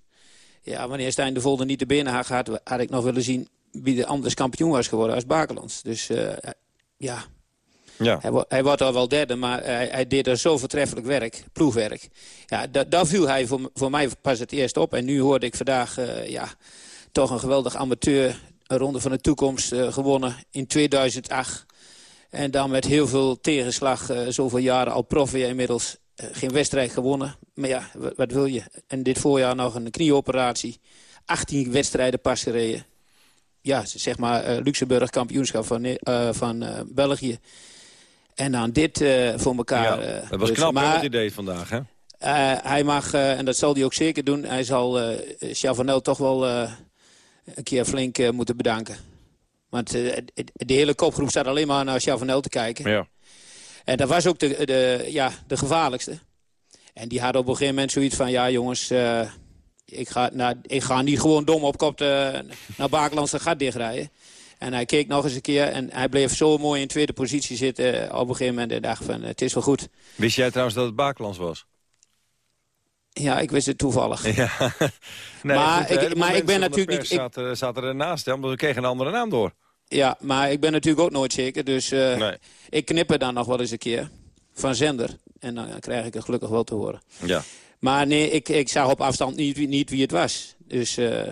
Ja, wanneer Stijn de Volder niet de binnen had had ik nog willen zien wie de anders kampioen was geworden als Bakelands. Dus uh, ja, ja. Hij, hij wordt al wel derde, maar hij, hij, deed er zo voortreffelijk werk, ploegwerk. Ja, daar viel hij voor, voor mij pas het eerst op. En nu hoorde ik vandaag uh, ja, toch een geweldig amateur... een ronde van de toekomst uh, gewonnen in 2008. En dan met heel veel tegenslag, zoveel jaren al prof weer inmiddels... geen wedstrijd gewonnen. Maar ja, wat wil je? En dit voorjaar nog een knieoperatie. 18 wedstrijden pas gereden. Ja, zeg maar uh, Luxemburg kampioenschap van, uh, van uh, België. En dan dit voor elkaar. Ja, dat was dus, knap maar, wat hij deed vandaag, hè? hij mag, en dat zal hij ook zeker doen... hij zal Chavanel toch wel een keer flink moeten bedanken. Want de hele kopgroep staat alleen maar naar Chavanel te kijken. Ja. En dat was ook de, de, ja, de gevaarlijkste. En die had op een gegeven moment zoiets van... ja jongens, uh, ik, ga, nou, ik ga niet gewoon dom op kop de, naar Bakelands de gat dichtrijden. En hij keek nog eens een keer en hij bleef zo mooi in tweede positie zitten op een gegeven moment. En dacht van, het is wel goed. Wist jij trouwens dat het Bakelands was? Ja, ik wist het toevallig. Ja. nee, maar, ik, maar ik ben natuurlijk niet... Ik zaten, zaten ernaast, hè, omdat we kregen een andere naam door. Ja, maar ik ben natuurlijk ook nooit zeker. Dus uh, nee. ik knip dan nog wel eens een keer. Van zender. En dan krijg ik het gelukkig wel te horen. Ja. Maar nee, ik, ik zag op afstand niet, niet wie het was. Dus... Uh,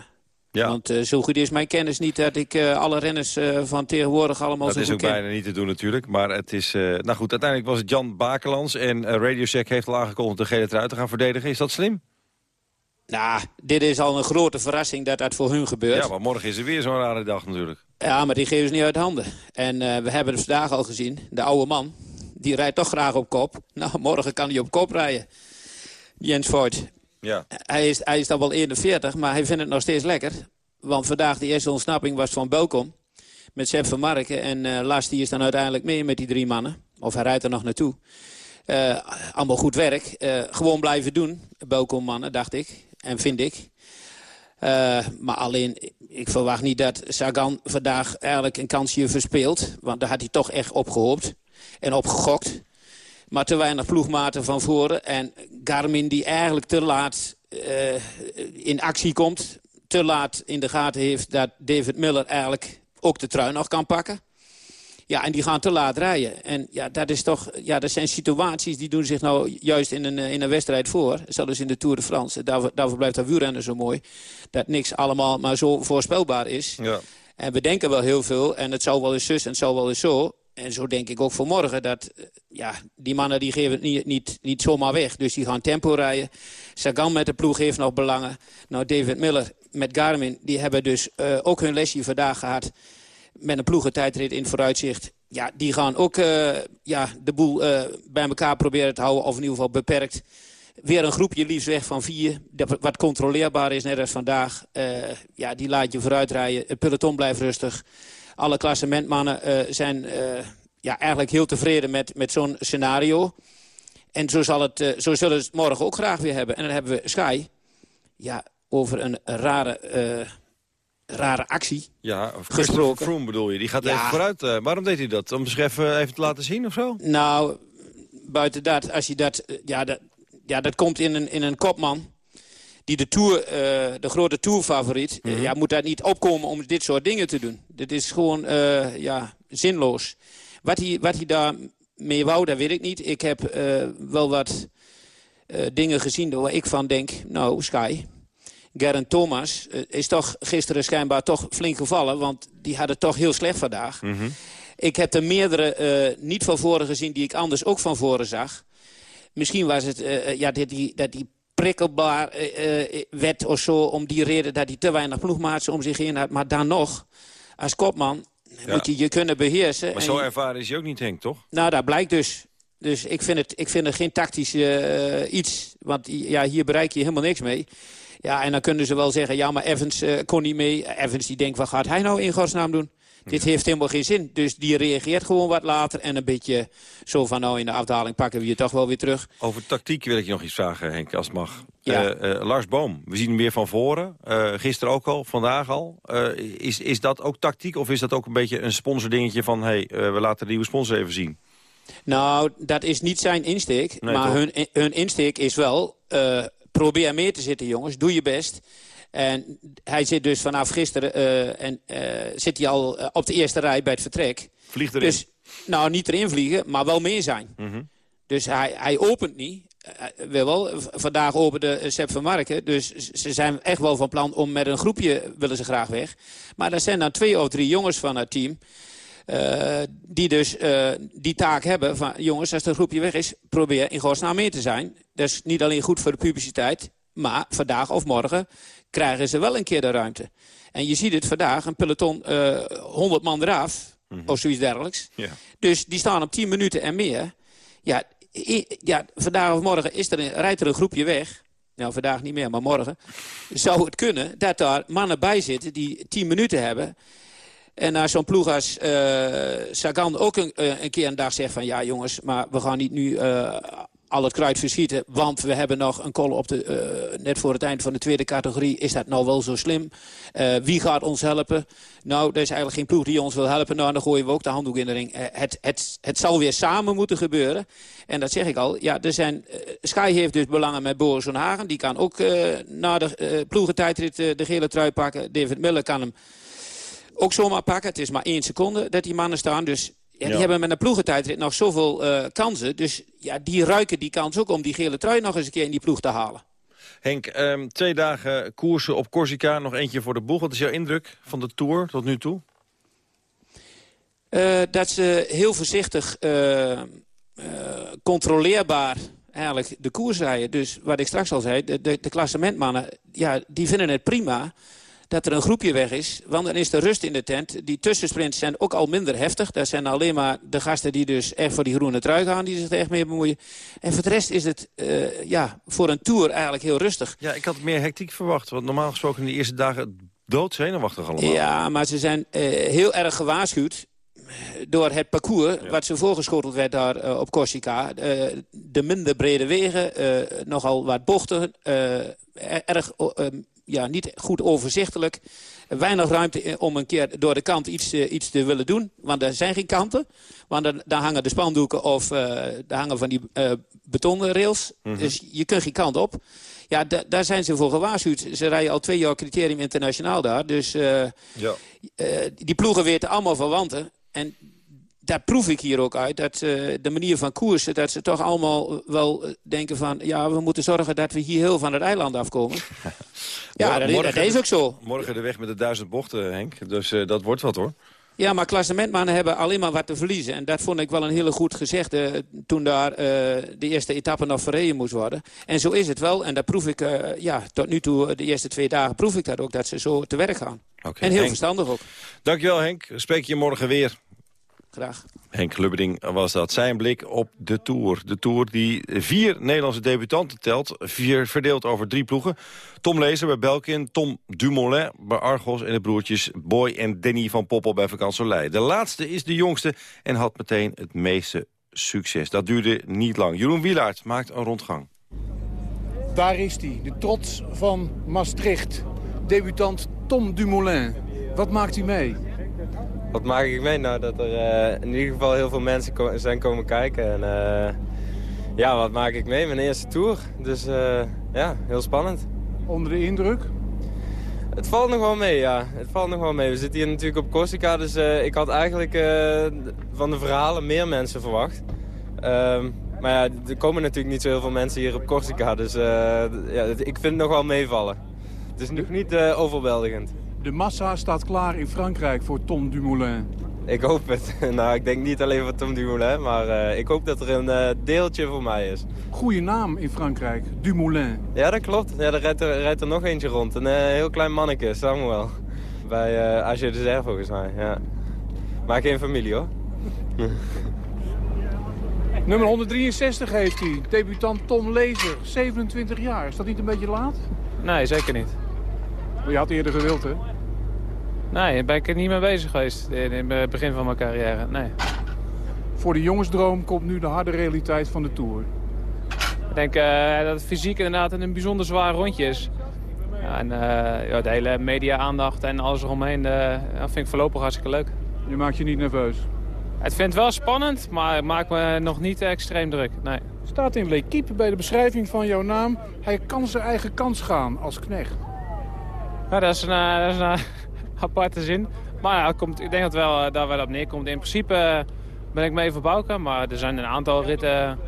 ja. Want uh, zo goed is mijn kennis niet dat ik uh, alle renners uh, van tegenwoordig allemaal dat zo goed ken. Dat is ook bijna niet te doen natuurlijk. Maar het is... nou goed, uiteindelijk was het Jan Bakelands. En Radio Shack heeft al aangekondigd de gele trui te gaan verdedigen. Is dat slim? Nou, dit is al een grote verrassing dat dat voor hun gebeurt. Ja, maar morgen is er weer zo'n rare dag natuurlijk. Ja, maar die geven ze niet uit handen. En we hebben het vandaag al gezien. De oude man, die rijdt toch graag op kop. Nou, morgen kan hij op kop rijden. Jens Voigt. Ja. Hij, is, hij is dan wel 41, maar hij vindt het nog steeds lekker. Want vandaag de eerste ontsnapping was van Belkom. Met Sepp van Marken. En uh, Lars die is dan uiteindelijk mee met die drie mannen. Of hij rijdt er nog naartoe. Uh, allemaal goed werk. Uh, gewoon blijven doen, Belkom mannen, dacht ik. En vind ik. maar alleen, ik verwacht niet dat Sagan vandaag eigenlijk een kansje verspeelt. Want daar had hij toch echt op gehoopt en opgegokt. Maar te weinig ploegmaten van voren. En Garmin die eigenlijk te laat uh, in actie komt. Te laat in de gaten heeft dat David Miller eigenlijk ook de trui nog kan pakken. Ja, en die gaan te laat rijden. En ja, dat, is toch, ja, dat zijn situaties die doen zich nou juist in een, in een wedstrijd voor. Zelfs in de Tour de France. Daarvoor, daarvoor blijft dat wielrennen zo mooi. Dat niks allemaal maar zo voorspelbaar is. Ja. En we denken wel heel veel. En het zou wel eens zus en het zou wel eens zo en zo denk ik ook voor morgen. Dat, eh, ja, die mannen die geven het niet, niet, niet zomaar weg. Dus die gaan tempo rijden. Sagan met de ploeg heeft nog belangen. Nou, David Miller met Garmin, die hebben dus uh, ook hun lesje vandaag gehad. Met een ploegentijdrit in vooruitzicht. Ja, die gaan ook uh, ja, de boel bij elkaar proberen te houden. Of in ieder geval beperkt. Weer een groepje liefst weg van vier. Wat controleerbaar is, net als vandaag. Ja, die laat je vooruit rijden. Het peloton blijft rustig. Alle klassementmannen uh, zijn ja, eigenlijk heel tevreden met, met zo'n scenario. En zo, zal het, zo zullen we het morgen ook graag weer hebben. En dan hebben we Sky. Ja, over een rare rare actie. Ja, of gesproken. Froome bedoel je, die gaat even vooruit. Uh, waarom deed hij dat? Om zich even, even te laten zien of zo? Nou, buiten dat, als je dat, eh, ja, dat, ja, dat komt in een, in een kopman die de, tour, uh, de grote tourfavoriet, mm ja, moet daar niet opkomen om dit soort dingen te doen. Dit is gewoon uh, ja, zinloos. Wat hij, wat hij daar mee wou, dat weet ik niet. Ik heb wel wat dingen gezien waar ik van denk, nou, Sky, Geraint Thomas is toch gisteren schijnbaar toch flink gevallen. Want die had het toch heel slecht vandaag. Mhm. Ik heb er meerdere niet van voren gezien die ik anders ook van voren zag. Misschien was het uh, ja, dat die, dat die prikkelbaar werd of zo... om die reden dat hij te weinig ploegmaatsen om zich heen had. Maar dan nog, als kopman moet je je kunnen beheersen. Maar zo ervaren is je ook niet, Henk, toch? Nou, dat blijkt dus. Dus ik vind het, ik vind het geen tactisch iets. Want ja, hier bereik je helemaal niks mee. Ja, en dan kunnen ze wel zeggen, ja, maar Evans uh, kon niet mee. Evans die denkt, wat gaat hij nou in godsnaam doen? Dit heeft helemaal geen zin. Dus die reageert gewoon wat later. En een beetje zo van, nou, in de afdaling pakken we je toch wel weer terug. Over tactiek wil ik je nog iets vragen, Henk, als het mag. Ja. Uh, uh, Lars Boom, we zien hem weer van voren. Uh, gisteren ook al, vandaag al. is, is dat ook tactiek of is dat ook een beetje een sponsordingetje van... hey, we laten de nieuwe sponsor even zien? Nou, dat is niet zijn insteek. maar hun, hun insteek is wel probeer mee te zitten, jongens. Doe je best. En hij zit dus vanaf gisteren uh, en, uh, zit hij al uh, op de eerste rij bij het vertrek. Vliegt erin? Dus, nou, niet erin vliegen, maar wel mee zijn. Mm -hmm. Dus hij, hij opent niet. wil wel. Vandaag opende Sepp van Marken. Dus ze zijn echt wel van plan om met een groepje willen ze graag weg. Maar er zijn dan twee of drie jongens van het team... Uh, die dus uh, die taak hebben van... jongens, als een groepje weg is, probeer in godsnaam mee te zijn. Dat is niet alleen goed voor de publiciteit... maar vandaag of morgen krijgen ze wel een keer de ruimte. En je ziet het vandaag, een peloton uh, 100 man eraf... Mm -hmm. of zoiets dergelijks. Yeah. Dus die staan op 10 minuten en meer. Ja, ja, vandaag of morgen is er een, rijdt er een groepje weg... Nou, vandaag niet meer, maar morgen. Zou het kunnen dat daar mannen bij zitten die 10 minuten hebben... En naar zo'n ploeg als uh, Sagan ook een, uh, een, keer een dag zegt van... ja jongens, maar we gaan niet nu uh, al het kruid verschieten... want we hebben nog een kol op de, net voor het eind van de tweede categorie. Is dat nou wel zo slim? wie gaat ons helpen? Nou, er is eigenlijk geen ploeg die ons wil helpen. Nou, dan gooien we ook de handdoek in de ring. het, het, het zal weer samen moeten gebeuren. En dat zeg ik al. Ja, er zijn, Sky heeft dus belangen met Boris van Hagen. Die kan ook na de ploegentijdrit de gele trui pakken. David Miller kan hem ook zomaar pakken. Het is maar één seconde dat die mannen staan. Dus ja, die hebben met een ploegentijdrit nog zoveel uh, kansen. Dus ja, die ruiken die kans ook om die gele trui nog eens een keer in die ploeg te halen. Henk, um, twee dagen koersen op Corsica. Nog eentje voor de boeg. Wat is jouw indruk van de Tour tot nu toe? Uh, dat ze heel voorzichtig, uh, controleerbaar eigenlijk de koers rijden. Dus wat ik straks al zei, de, de, de klassementmannen, ja, die vinden het prima dat er een groepje weg is. Want dan is de rust in de tent. Die tussensprints zijn ook al minder heftig. Dat zijn alleen maar de gasten die dus echt voor die groene trui gaan... die zich er echt mee bemoeien. En voor de rest is het uh, ja, voor een Tour eigenlijk heel rustig. Ja, ik had meer hectiek verwacht. Want normaal gesproken in de eerste dagen doodzenuwachtig allemaal. Ja, maar ze zijn uh, heel erg gewaarschuwd door het parcours wat ze voorgeschoteld werd daar uh, op Corsica. Uh, de minder brede wegen, nogal wat bochten, erg ja, niet goed overzichtelijk. Weinig ruimte om een keer door de kant iets, uh, iets te willen doen. Want er zijn geen kanten. Want dan, dan hangen de spandoeken of uh, daar hangen van die uh, betonnen rails. Mm -hmm. Dus je kunt geen kant op. Ja, daar zijn ze voor gewaarschuwd. Ze rijden al twee jaar criterium internationaal daar. Dus ja. die ploegen weten allemaal verwanten. En daar proef ik hier ook uit. Dat uh, de manier van koersen, dat ze toch allemaal wel denken van... ja, we moeten zorgen dat we hier heel van het eiland afkomen. ja, dat, morgen, dat, is ook zo. Morgen de weg met de duizend bochten, Henk. Dus uh, dat wordt wat, hoor. Ja, maar klassementmannen hebben alleen maar wat te verliezen. En dat vond ik wel een hele goed gezegde toen daar uh, de eerste etappe nog verreden moest worden. En zo is het wel. En dat proef ik, uh, ja, tot nu toe, de eerste twee dagen proef ik dat ook, dat ze zo te werk gaan. Okay, en heel Henk. verstandig ook. Dankjewel Henk. Spreek je morgen weer. Graag. Henk Lubberding was dat. Zijn blik op de Tour. De Tour die vier Nederlandse debutanten telt. Vier verdeeld over drie ploegen. Tom Lezer bij Belkin, Tom Dumoulin bij Argos... en de broertjes Boy en Danny van Poppel bij Vakansolei. De laatste is de jongste en had meteen het meeste succes. Dat duurde niet lang. Jeroen Wielaert maakt een rondgang. Daar is hij, de trots van Maastricht. Debutant Tom Dumoulin. Wat maakt hij mee? Wat maak ik mee? Nou, dat er uh, in ieder geval heel veel mensen ko zijn komen kijken. En uh, ja, wat maak ik mee? Mijn eerste tour. Dus uh, ja, heel spannend. Onder de indruk? Het valt nog wel mee, ja. Het valt nog wel mee. We zitten hier natuurlijk op Corsica, dus ik had eigenlijk van de verhalen meer mensen verwacht. Ehm, maar ja, er komen natuurlijk niet zo heel veel mensen hier op Corsica, dus ja, ik vind het nog wel meevallen. Het is nog niet overweldigend. De massa staat klaar in Frankrijk voor Tom Dumoulin. Ik hoop het. nou, ik denk niet alleen voor Tom Dumoulin, maar uh, ik hoop dat er een uh, deeltje voor mij is. Goeie naam in Frankrijk, Dumoulin. Ja, dat klopt. Ja, er rijdt er, rijdt er nog eentje rond. Een uh, heel klein manneke, Samuel. Bij uh, AG de Zer volgens mij, ja. Maar geen familie hoor. Nummer 163 heeft hij. Debutant Tom Lezer, 27 jaar. Is dat niet een beetje laat? Nee, zeker niet. Maar je had eerder gewild, hè? Nee, daar ben ik er niet mee bezig geweest in het begin van mijn carrière. Nee. Voor de jongensdroom komt nu de harde realiteit van de Tour. Ik denk uh, dat het fysiek inderdaad een bijzonder zwaar rondje is. Ja, en uh, ja, de hele media-aandacht en alles eromheen uh, vind ik voorlopig hartstikke leuk. Je maakt je niet nerveus? Het vindt wel spannend, maar het maakt me nog niet extreem druk. Nee. Staat in L'Equipe bij de beschrijving van jouw naam... hij kan zijn eigen kans gaan als knecht. Ja, dat is een, dat is een aparte zin. Maar ja, komt, ik denk dat wel, daar wel op neerkomt. In principe ben ik mee voor Bouke, maar er zijn een aantal ritten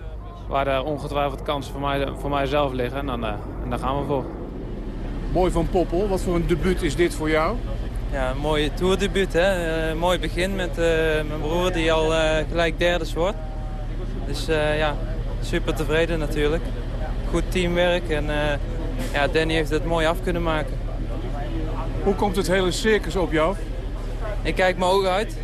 waar er ongetwijfeld kansen voor, mij, voor mijzelf liggen. En dan, en dan gaan we voor. Mooi van Poppel, wat voor een debuut is dit voor jou? Ja, een mooi toerdebuut. Hè? Uh, mooi begin met uh, mijn broer die al uh, gelijk derde wordt. Dus ja, super tevreden natuurlijk. Goed teamwerk en ja, Danny heeft het mooi af kunnen maken. Hoe komt het hele circus op jou? Ik kijk mijn ogen uit.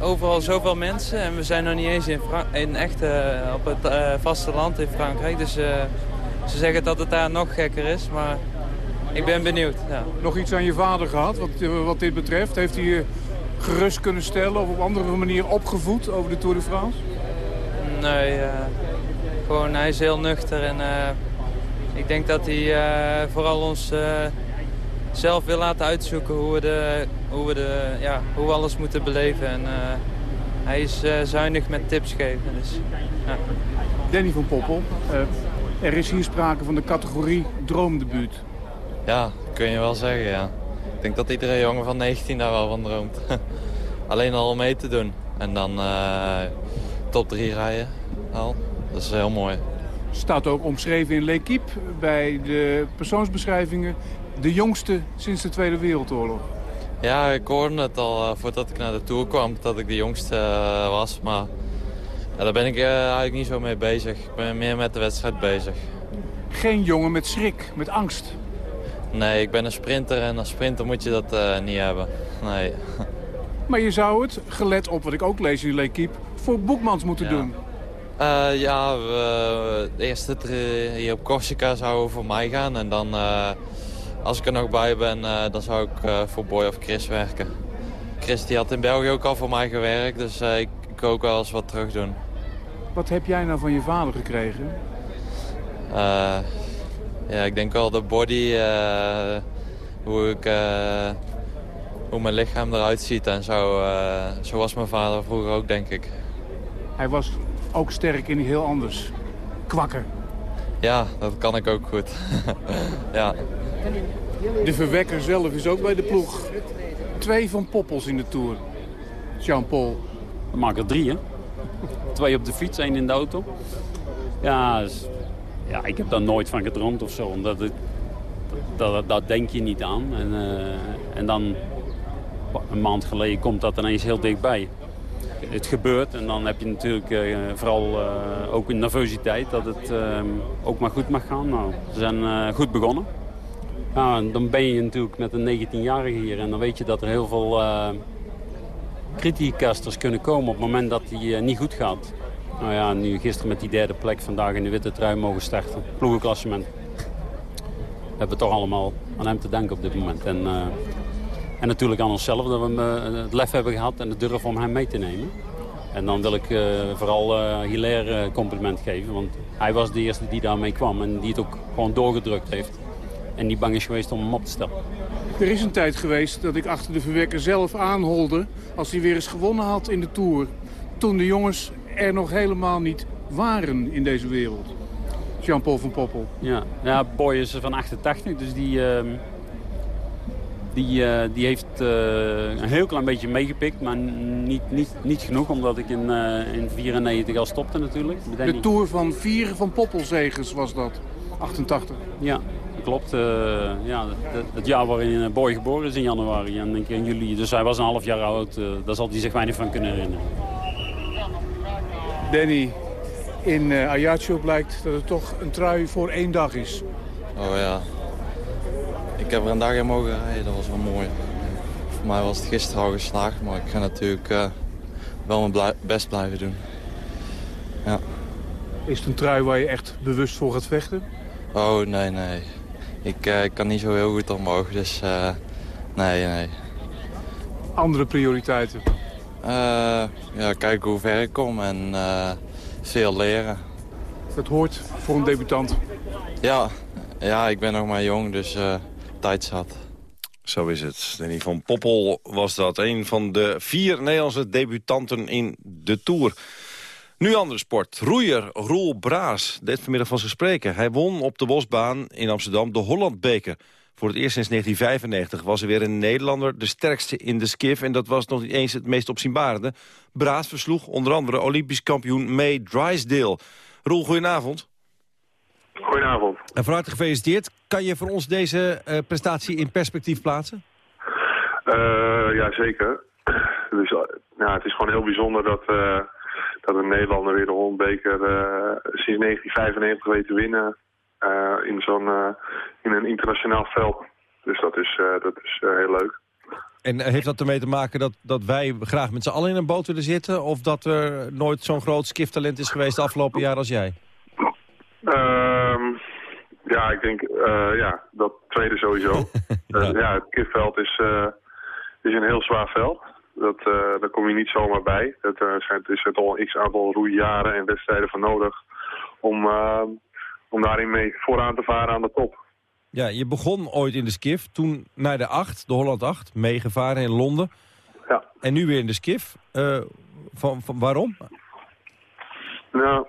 Overal zoveel mensen en we zijn nog niet eens in, in echt uh, op het uh, vasteland in Frankrijk. Dus uh, ze zeggen dat het daar nog gekker is, maar ik ben benieuwd. Ja. Nog iets aan je vader gehad wat, wat dit betreft? Heeft hij je gerust kunnen stellen of op andere manier opgevoed over de Tour de France? Nee, gewoon hij is heel nuchter en ik denk dat hij vooral ons zelf wil laten uitzoeken hoe we, de, hoe we, de, ja, hoe we alles moeten beleven. En, uh, hij is uh, zuinig met tips geven. Dus, ja. Danny van Poppel, uh, er is hier sprake van de categorie droomdebuut. Ja, kun je wel zeggen, ja. Ik denk dat iedere jongen van 19 daar wel van droomt. Alleen al om mee te doen. En dan top 3 rijden al. Dat is heel mooi. Staat ook omschreven in L'Equipe bij de persoonsbeschrijvingen de jongste sinds de Tweede Wereldoorlog. Ja, ik hoorde het al uh, voordat ik naar de Tour kwam dat ik de jongste uh, was. Maar ja, daar ben ik uh, eigenlijk niet zo mee bezig. Ik ben meer met de wedstrijd bezig. Geen jongen met schrik, met angst? Nee, ik ben een sprinter en als sprinter moet je dat niet hebben. Nee. Maar je zou het, gelet op wat ik ook lees in L'Equipe, voor Boekmans moeten ja. doen. ja, we, de eerste hier op Corsica zouden voor mij gaan en dan als ik er nog bij ben, uh, dan zou ik uh, voor Boy of Chris werken. Chris die had in België ook al voor mij gewerkt, dus uh, ik, ik wil ook wel eens wat terug doen. Wat heb jij nou van je vader gekregen? ja, ik denk wel de body, hoe, ik, hoe mijn lichaam eruit ziet en zo. zo was mijn vader vroeger ook, denk ik. Hij was ook sterk in heel anders. Kwakker. Ja, dat kan ik ook goed. ja. De verwekker zelf is ook bij de ploeg. Twee van Poppels in de Tour. Jean-Paul. We maken er drie, hè? Twee op de fiets, één in de auto. Ja, ja, ik heb daar nooit van gedroomd of zo. Omdat het, dat, dat denk je niet aan. En, uh, en dan, een maand geleden, komt dat ineens heel dichtbij. Het gebeurt en dan heb je natuurlijk uh, vooral uh, ook een nervositeit dat het ook maar goed mag gaan. Nou, we zijn goed begonnen. Ja, dan ben je natuurlijk met een 19-jarige hier en dan weet je dat er heel veel, uh, kunnen komen op het moment dat hij niet goed gaat. Nou ja, nu gisteren met die derde plek vandaag in de witte trui mogen starten. Ploegenklassement. We hebben toch allemaal aan hem te danken op dit moment. En, en natuurlijk aan onszelf dat we het lef hebben gehad en de durf om hem mee te nemen. En dan wil ik vooral uh, Hilaire compliment geven. Want hij was de eerste die daarmee kwam. En die het ook gewoon doorgedrukt heeft. En die bang is geweest om hem op te stellen. Er is een tijd geweest dat ik achter de verwekker zelf aanholde... als hij weer eens gewonnen had in de Tour. Toen de jongens er nog helemaal niet waren in deze wereld. Jean-Paul van Poppel. Ja, ja Boy is van 88, dus die... Uh, die, uh, die heeft uh, een heel klein beetje meegepikt, maar niet, niet, niet genoeg, omdat ik in, uh, in 94 al stopte natuurlijk. De Tour van vier van Poppelzegers was dat, 88. Ja, klopt. ja, het, het, jaar waarin Boy geboren is in januari en in juli. Dus hij was een half jaar oud, daar zal hij zich weinig van kunnen herinneren. Danny, in uh, Ajaccio blijkt dat het toch een trui voor één dag is. Oh ja, ik heb er een dag in mogen rijden, dat was wel mooi. Voor mij was het gisteren al geslaagd, maar ik ga natuurlijk uh, wel mijn best blijven doen. Ja. Is het een trui waar je echt bewust voor gaat vechten? Oh, nee, nee. Ik, uh, ik kan niet zo heel goed omhoog, dus uh, nee, nee. Andere prioriteiten? ja, kijken hoe ver ik kom en veel leren. Dat hoort voor een debutant? Ja, ja ik ben nog maar jong, dus tijd zat. Zo is het. Danny van Poppel was dat. Een van de vier Nederlandse debutanten in de Tour. Nu andere sport. Roeier Roel Braas deed vanmiddag van zijn spreken. Hij won op de Bosbaan in Amsterdam de Hollandbeker. Voor het eerst sinds 1995 was er weer een Nederlander de sterkste in de skiff. En dat was nog niet eens het meest opzienbarende. Braas versloeg onder andere Olympisch kampioen May Drysdale. Roel, goedenavond. Goedenavond. En van harte gefeliciteerd. Kan je voor ons deze uh, prestatie in perspectief plaatsen? Uh, ja, zeker. Dus, ja, het is gewoon heel bijzonder dat, dat een Nederlander weer de Hollandbeker sinds 1995 weet te winnen in, zo'n in een internationaal veld. Dus dat is, dat is heel leuk. En heeft dat ermee te maken dat, dat wij graag met z'n allen in een boot willen zitten? Of dat er nooit zo'n groot skiftalent is geweest de afgelopen jaar als jij? Ehm, ja, ik denk uh, ja, dat tweede sowieso. ja. Uh, ja. het kifveld is, uh, is een heel zwaar veld. Dat, daar kom je niet zomaar bij. Dat, zijn, er zit al een x-aantal roeijaren en wedstrijden voor nodig... om, om daarin mee vooraan te varen aan de top. Ja, je begon ooit in de skif, toen naar de 8, de Holland 8, meegevaren in Londen. Ja. En nu weer in de skif. van, van, waarom? Nou,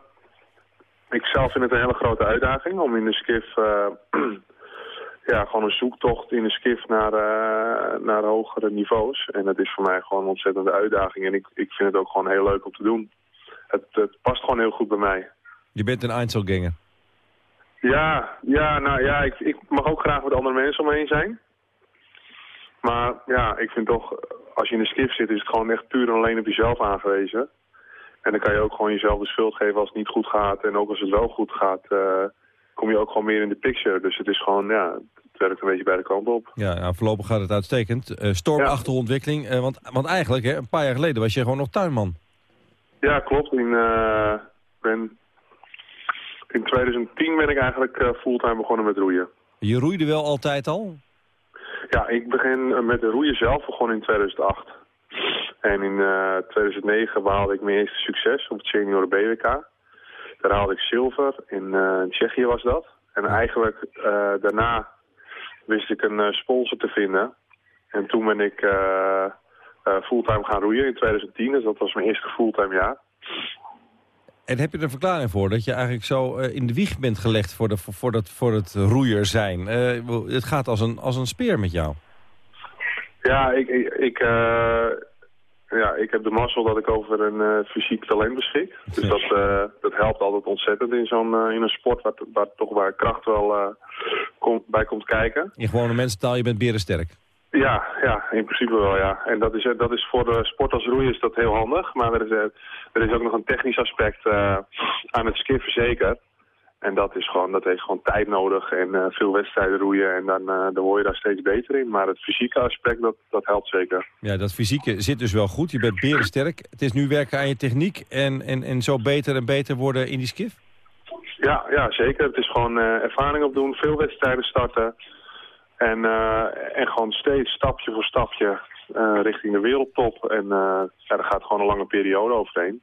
ik zelf vind het een hele grote uitdaging om in de skif... Ja, gewoon een zoektocht in de skif naar, uh, naar hogere niveaus. En dat is voor mij gewoon een ontzettende uitdaging. En ik, ik vind het ook gewoon heel leuk om te doen. Het, het past gewoon heel goed bij mij. Je bent een Einzelganger. Ja, ja, nou ja, ik, ik mag ook graag met andere mensen omheen zijn. Maar ja, ik vind toch, als je in de skif zit, is het gewoon echt puur en alleen op jezelf aangewezen. En dan kan je ook gewoon jezelf de schuld geven als het niet goed gaat. En ook als het wel goed gaat, uh, kom je ook gewoon meer in de picture. Dus het is gewoon, ja, het werkt een beetje bij de kant op. Ja, ja voorlopig gaat het uitstekend. Uh, stormachtige ja. ontwikkeling. Uh, want, want eigenlijk, hè, een paar jaar geleden was je gewoon nog tuinman. Ja, klopt. In, ben, in 2010 ben ik eigenlijk fulltime begonnen met roeien. Je roeide wel altijd al? Ja, ik begin met de roeien zelf begonnen in 2008. En in uh, 2009 behaalde ik mijn eerste succes op het senioren BWK. Daar haalde ik zilver, in uh, Tsjechië was dat. En eigenlijk uh, daarna wist ik een sponsor te vinden. En toen ben ik fulltime gaan roeien in 2010. Dus dat was mijn eerste fulltime jaar. En heb je er een verklaring voor dat je eigenlijk zo in de wieg bent gelegd voor, de, voor, dat, voor het roeier zijn? het gaat als een, als een speer met jou. Ja, ik, ik, ik ja, ik heb de mazzel dat ik over een uh, fysiek talent beschik. Dus dat, uh, dat helpt altijd ontzettend in, zo'n uh, in een sport waar, waar, toch waar kracht wel kom, bij komt kijken. In gewone mensentaal, je bent berensterk. Ja, ja, in principe wel, ja. En dat is, dat is voor de sport als roeien is dat heel handig. Maar er is, er is ook nog een technisch aspect aan het skiffen zeker. En dat, is gewoon, dat heeft gewoon tijd nodig en eh, veel wedstrijden roeien. En dan, uh, dan word je daar steeds beter in. Maar het fysieke aspect, dat, dat helpt zeker. Ja, dat fysieke zit dus wel goed. Je bent berensterk. Het is nu werken aan je techniek en, en, en zo beter en beter worden in die skif? Ja, ja zeker. Het is gewoon uh, ervaring opdoen, veel wedstrijden starten. En, en gewoon steeds stapje voor stapje richting de wereldtop. En ja, daar gaat gewoon een lange periode overheen.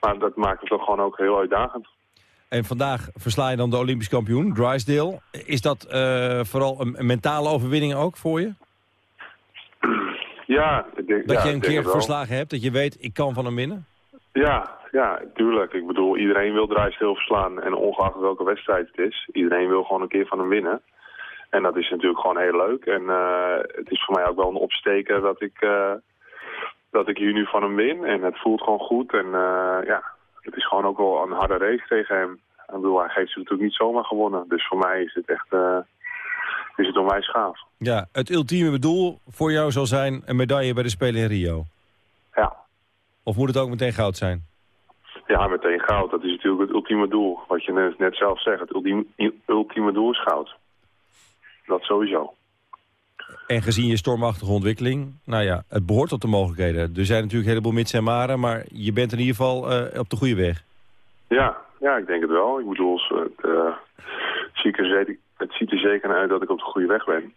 Maar dat maakt het toch gewoon ook heel uitdagend. En vandaag versla je dan de Olympisch kampioen, Drysdale. Is dat uh, vooral een, mentale overwinning ook voor je? Ja, ik denk, Dat ja, je een keer verslagen hebt, dat je weet, ik kan van hem winnen? Ja, ja, tuurlijk. Ik bedoel, iedereen wil Drysdale verslaan. En ongeacht welke wedstrijd het is, iedereen wil gewoon een keer van hem winnen. En dat is natuurlijk gewoon heel leuk. En uh, het is voor mij ook wel een opsteken dat ik, uh, dat ik hier nu van hem win. En het voelt gewoon goed. En ja, het is gewoon ook wel een harde race tegen hem. Ik bedoel, hij heeft ze natuurlijk niet zomaar gewonnen. Dus voor mij is het echt uh, is het onwijs gaaf. Ja, het ultieme doel voor jou zal zijn een medaille bij de Spelen in Rio. Ja. Of moet het ook meteen goud zijn? Ja, meteen goud. Dat is natuurlijk het ultieme doel. Wat je net, net zelf zegt, het ultieme, ultieme doel is goud. Dat sowieso. En gezien je stormachtige ontwikkeling, nou ja, het behoort tot de mogelijkheden. Er zijn natuurlijk een heleboel mits en maren, maar je bent in ieder geval uh, op de goede weg. Ja, ja, ik denk het wel. Ik bedoel, het, uh, ziet er, het ziet er zeker naar uit dat ik op de goede weg ben.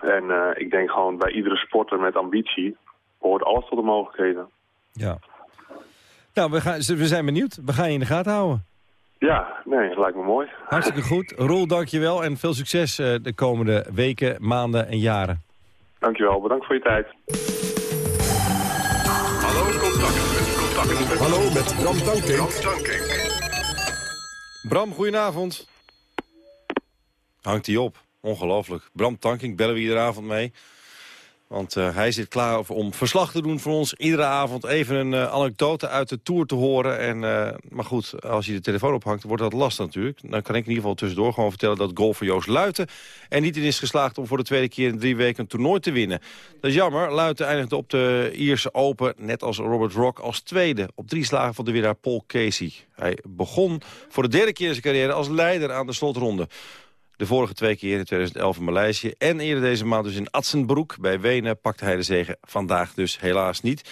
En uh, ik denk gewoon bij iedere sporter met ambitie behoort alles tot de mogelijkheden. Ja. Nou, we, gaan, we zijn benieuwd. We gaan je in de gaten houden. Ja, nee, lijkt me mooi. Hartstikke goed. Roel, dankjewel en veel succes uh, de komende weken, maanden en jaren. Dankjewel, bedankt voor je tijd. Hallo, contact, contact. Hallo, met Bram Tankink. Bram, goedenavond. Hangt hij op. Ongelooflijk. Bram Tankink, bellen we iedere avond mee. Want uh, hij zit klaar om verslag te doen voor ons. Iedere avond even een uh, anekdote uit de Tour te horen. En, uh, maar goed, als je de telefoon ophangt, wordt dat lastig natuurlijk. Dan kan ik in ieder geval tussendoor gewoon vertellen dat golfer Joost Luiten... er niet in is geslaagd om voor de tweede keer in drie weken een toernooi te winnen. Dat is jammer. Luiten eindigde op de Ierse Open, net als Robert Rock, als tweede. Op drie slagen van de winnaar Paul Casey. Hij begon voor de derde keer in zijn carrière als leider aan de slotronde. De vorige twee keer in 2011 in Maleisië en eerder deze maand dus in Atsenbroek. Bij Wenen pakte hij de zegen vandaag dus helaas niet.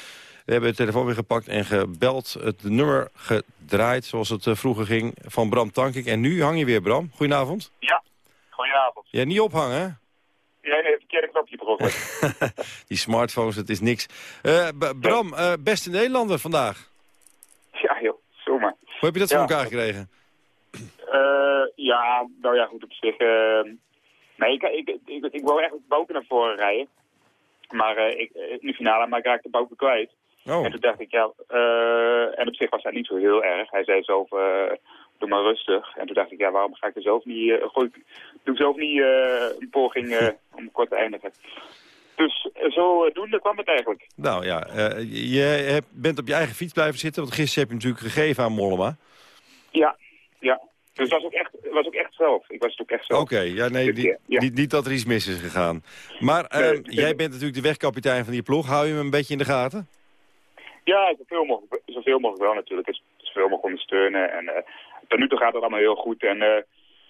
We hebben de telefoon weer gepakt en gebeld. Het nummer gedraaid, zoals het vroeger ging, van Bram Tankink. En nu hang je weer, Bram. Goedenavond. Ja, goedenavond. Ja, niet ophangen, hè? Ja, nee, verkeerde knopje Die smartphones, het is niks. Uh, Bram, uh, beste Nederlander vandaag. Ja, joh, zomaar. Hoe heb je dat ja. voor elkaar gekregen? Uh, ja, nou ja, goed op zich. Uh, nee, ik, ik, ik, ik wou echt Boken naar voren rijden. Maar uh, ik, in de finale maar ik raakte Boken kwijt. Oh. En toen dacht ik, ja, en op zich was dat niet zo heel erg. Hij zei zelf, doe maar rustig. En toen dacht ik, ja, waarom ga ik er zelf niet, gooi, doe ik zelf niet een poging om kort te eindigen. Dus zo doende kwam het eigenlijk. Nou ja, je hebt, bent op je eigen fiets blijven zitten, want gisteren heb je natuurlijk gegeven aan Mollema. Ja, ja. Dus het was ook echt, was ook echt zelf. Ik was het ook echt zelf. Oké, okay, ja, nee, die, ja. Niet, niet dat er iets mis is gegaan. Maar nee, uh, jij bent natuurlijk de wegkapitein van die ploeg. Hou je hem een beetje in de gaten? Ja, zoveel mogelijk, zoveel mogelijk wel natuurlijk. Het is zoveel mogelijk ondersteunen. En uh, tot nu toe gaat het allemaal heel goed. En uh,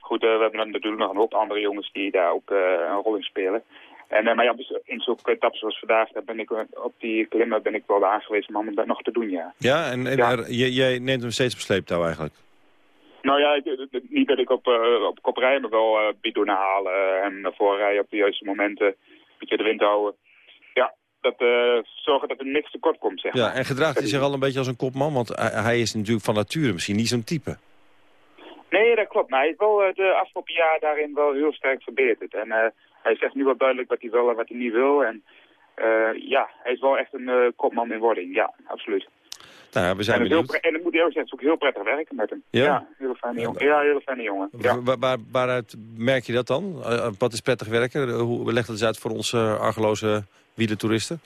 goed, we hebben natuurlijk nog een hoop andere jongens die daar ook een rol in spelen. En, maar ja, dus in zo'n etappes zoals vandaag, daar ben ik, op die klimmen ben ik wel aangewezen om dat nog te doen, ja. Ja, en, en ja. jij neemt hem steeds op sleeptouw eigenlijk? Nou ja, niet dat ik op, uh, op kop rij, maar wel uh, halen en naar voren rijden op de juiste momenten. Een beetje de wind houden. Ja, dat uh, zorgen dat er niks tekort komt, zeg Ja, en gedraagt hij zich al een beetje als een kopman? Want hij is natuurlijk van nature misschien niet zo'n type. Nee, dat klopt. Maar hij is wel de afgelopen jaar daarin wel heel sterk verbeterd. En hij zegt nu wel duidelijk wat hij wil en wat hij niet wil. En ja, hij is wel echt een kopman in wording. Ja, absoluut. Nou, we zijn en, benieuwd. en ik moet eerlijk zeggen, het is ook heel prettig werken met hem. Ja? Ja, hele fijne jongen. Ja, hele fijne jongen. Ja. Waar, waar, waaruit merk je dat dan? Uh, wat is prettig werken? Hoe leg dat eens uit voor onze argeloze wielertoeristen?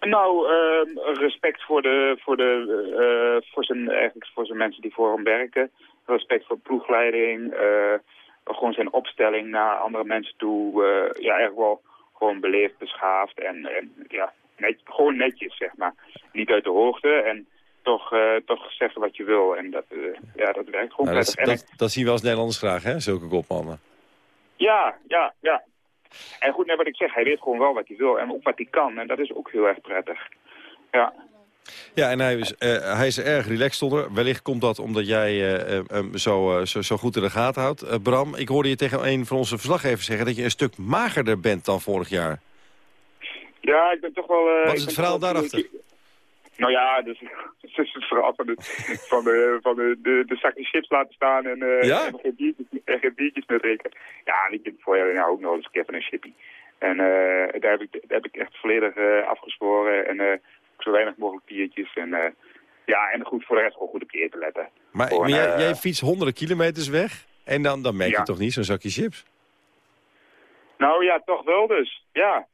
Nou, uh, respect voor, de, voor, de, uh, voor, zijn, eigenlijk voor zijn mensen die voor hem werken. Respect voor ploegleiding. gewoon zijn opstelling naar andere mensen toe. ja, eigenlijk wel gewoon beleefd, beschaafd en, en ja, net, gewoon netjes, zeg maar. Niet uit de hoogte. En toch, uh, toch zeggen wat je wil. En dat, uh, ja, dat werkt gewoon nou, dat, dat, dat, zien we als Nederlanders graag, hè? Zulke kopmannen. Ja, ja, ja. En goed, net wat ik zeg, hij weet gewoon wel wat hij wil en ook wat hij kan. En dat is ook heel erg prettig. Ja. Ja, en hij is, uh, hij is erg relaxed onder. Wellicht komt dat omdat jij uh, uh, zo, zo, zo, goed in de gaten houdt. Bram, ik hoorde je tegen een van onze verslaggevers zeggen... dat je een stuk magerder bent dan vorig jaar. Ja, ik ben toch wel... Wat is het verhaal daarachter? Nou ja, dus, dus het verhaal van, de, van, de, van de, de, de zakjes chips laten staan en, uh, ja? en geen, biertjes, en geen biertjes meer drinken. Ja, ik heb vorige jaar ook nog eens een keer van een chippy. En uh, daar, heb ik, daar heb ik echt volledig uh, afgesproken en uh, zo weinig mogelijk biertjes. En, ja, en goed voor de rest gewoon goed op je eten letten. Maar, gewoon, maar jij, jij fietst honderden kilometers weg en dan, dan merk je ja. toch niet zo'n zakje chips? Nou ja, toch wel dus. Ja,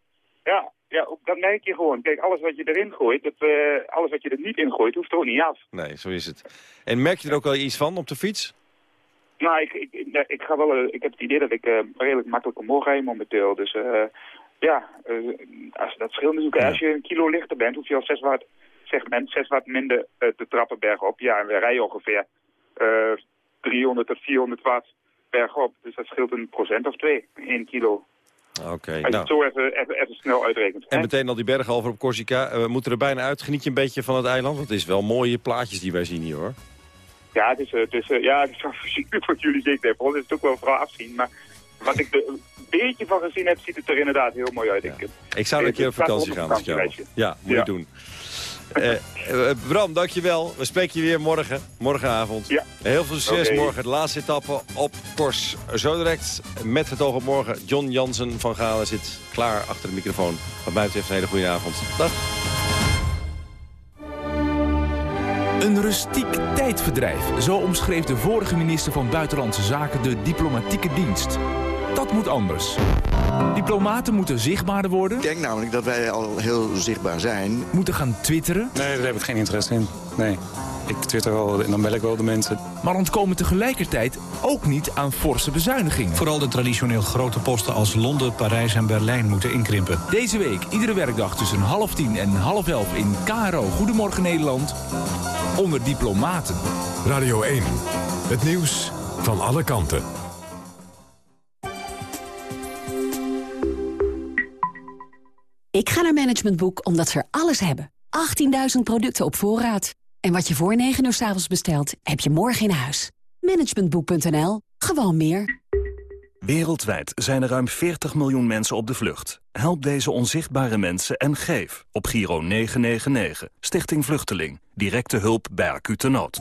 ja. Ja, dat merk je gewoon. Kijk, alles wat je erin gooit, dat, uh, alles wat je er niet in gooit, hoeft er ook niet af. Nee, zo is het. En merk je er ook wel iets van op de fiets? Nou, ik, ik, ik, ga wel, uh, ik heb het idee dat ik uh, redelijk makkelijk omhoog ga momenteel. Dus ja, als dat scheelt natuurlijk. Ja. Als je een kilo lichter bent, hoef je al 6 watt, segment 6 watt minder te trappen bergop. Ja, en we rijden ongeveer 300 tot 400 watt bergop. Dus dat scheelt een procent of twee, 1 kilo. Oké, okay, Als nou. het zo even, even, even snel uitrekent. En meteen al die bergen over op Corsica. Uh, we moeten er bijna uit. Geniet je een beetje van het eiland? Want het is wel mooie plaatjes die wij zien hier, hoor. Ja, het is, het is, uh, ja, het is wel verschrikkelijk wat jullie hebben. Het is ook wel vooral afzien. Maar wat ik er een beetje van gezien heb, ziet het er inderdaad heel mooi uit. Ja. Ik, ik zou een keer op vakantie gaan jou. Ja, moet ja. je doen. Uh, uh, Bram, dankjewel. We spreken je weer morgen, morgenavond. Ja. Heel veel succes okay. morgen. De laatste etappe op Kors. Zo direct met het oog op morgen. John Jansen van Galen zit klaar achter de microfoon. Wat mij betreft een hele goede avond. Dag. Een rustiek tijdverdrijf. Zo omschreef de vorige minister van Buitenlandse Zaken de diplomatieke dienst. Dat moet anders. Diplomaten moeten zichtbaarder worden. Ik denk namelijk dat wij al heel zichtbaar zijn. Moeten gaan twitteren. Nee, daar heb ik geen interesse in. Nee. Ik twitter wel en dan bel ik wel de mensen. Maar ontkomen tegelijkertijd ook niet aan forse bezuinigingen. Vooral de traditioneel grote posten als Londen, Parijs en Berlijn moeten inkrimpen. Deze week, iedere werkdag tussen half tien en half elf in KRO Goedemorgen Nederland. Onder diplomaten. Radio 1. Het nieuws van alle kanten. Ik ga naar Management Boek omdat ze er alles hebben. 18.000 producten op voorraad. En wat je voor 9 uur s avonds bestelt, heb je morgen in huis. Managementboek.nl. Gewoon meer. Wereldwijd zijn er ruim 40 miljoen mensen op de vlucht. Help deze onzichtbare mensen en geef op Giro 999. Stichting Vluchteling. Directe hulp bij acute nood.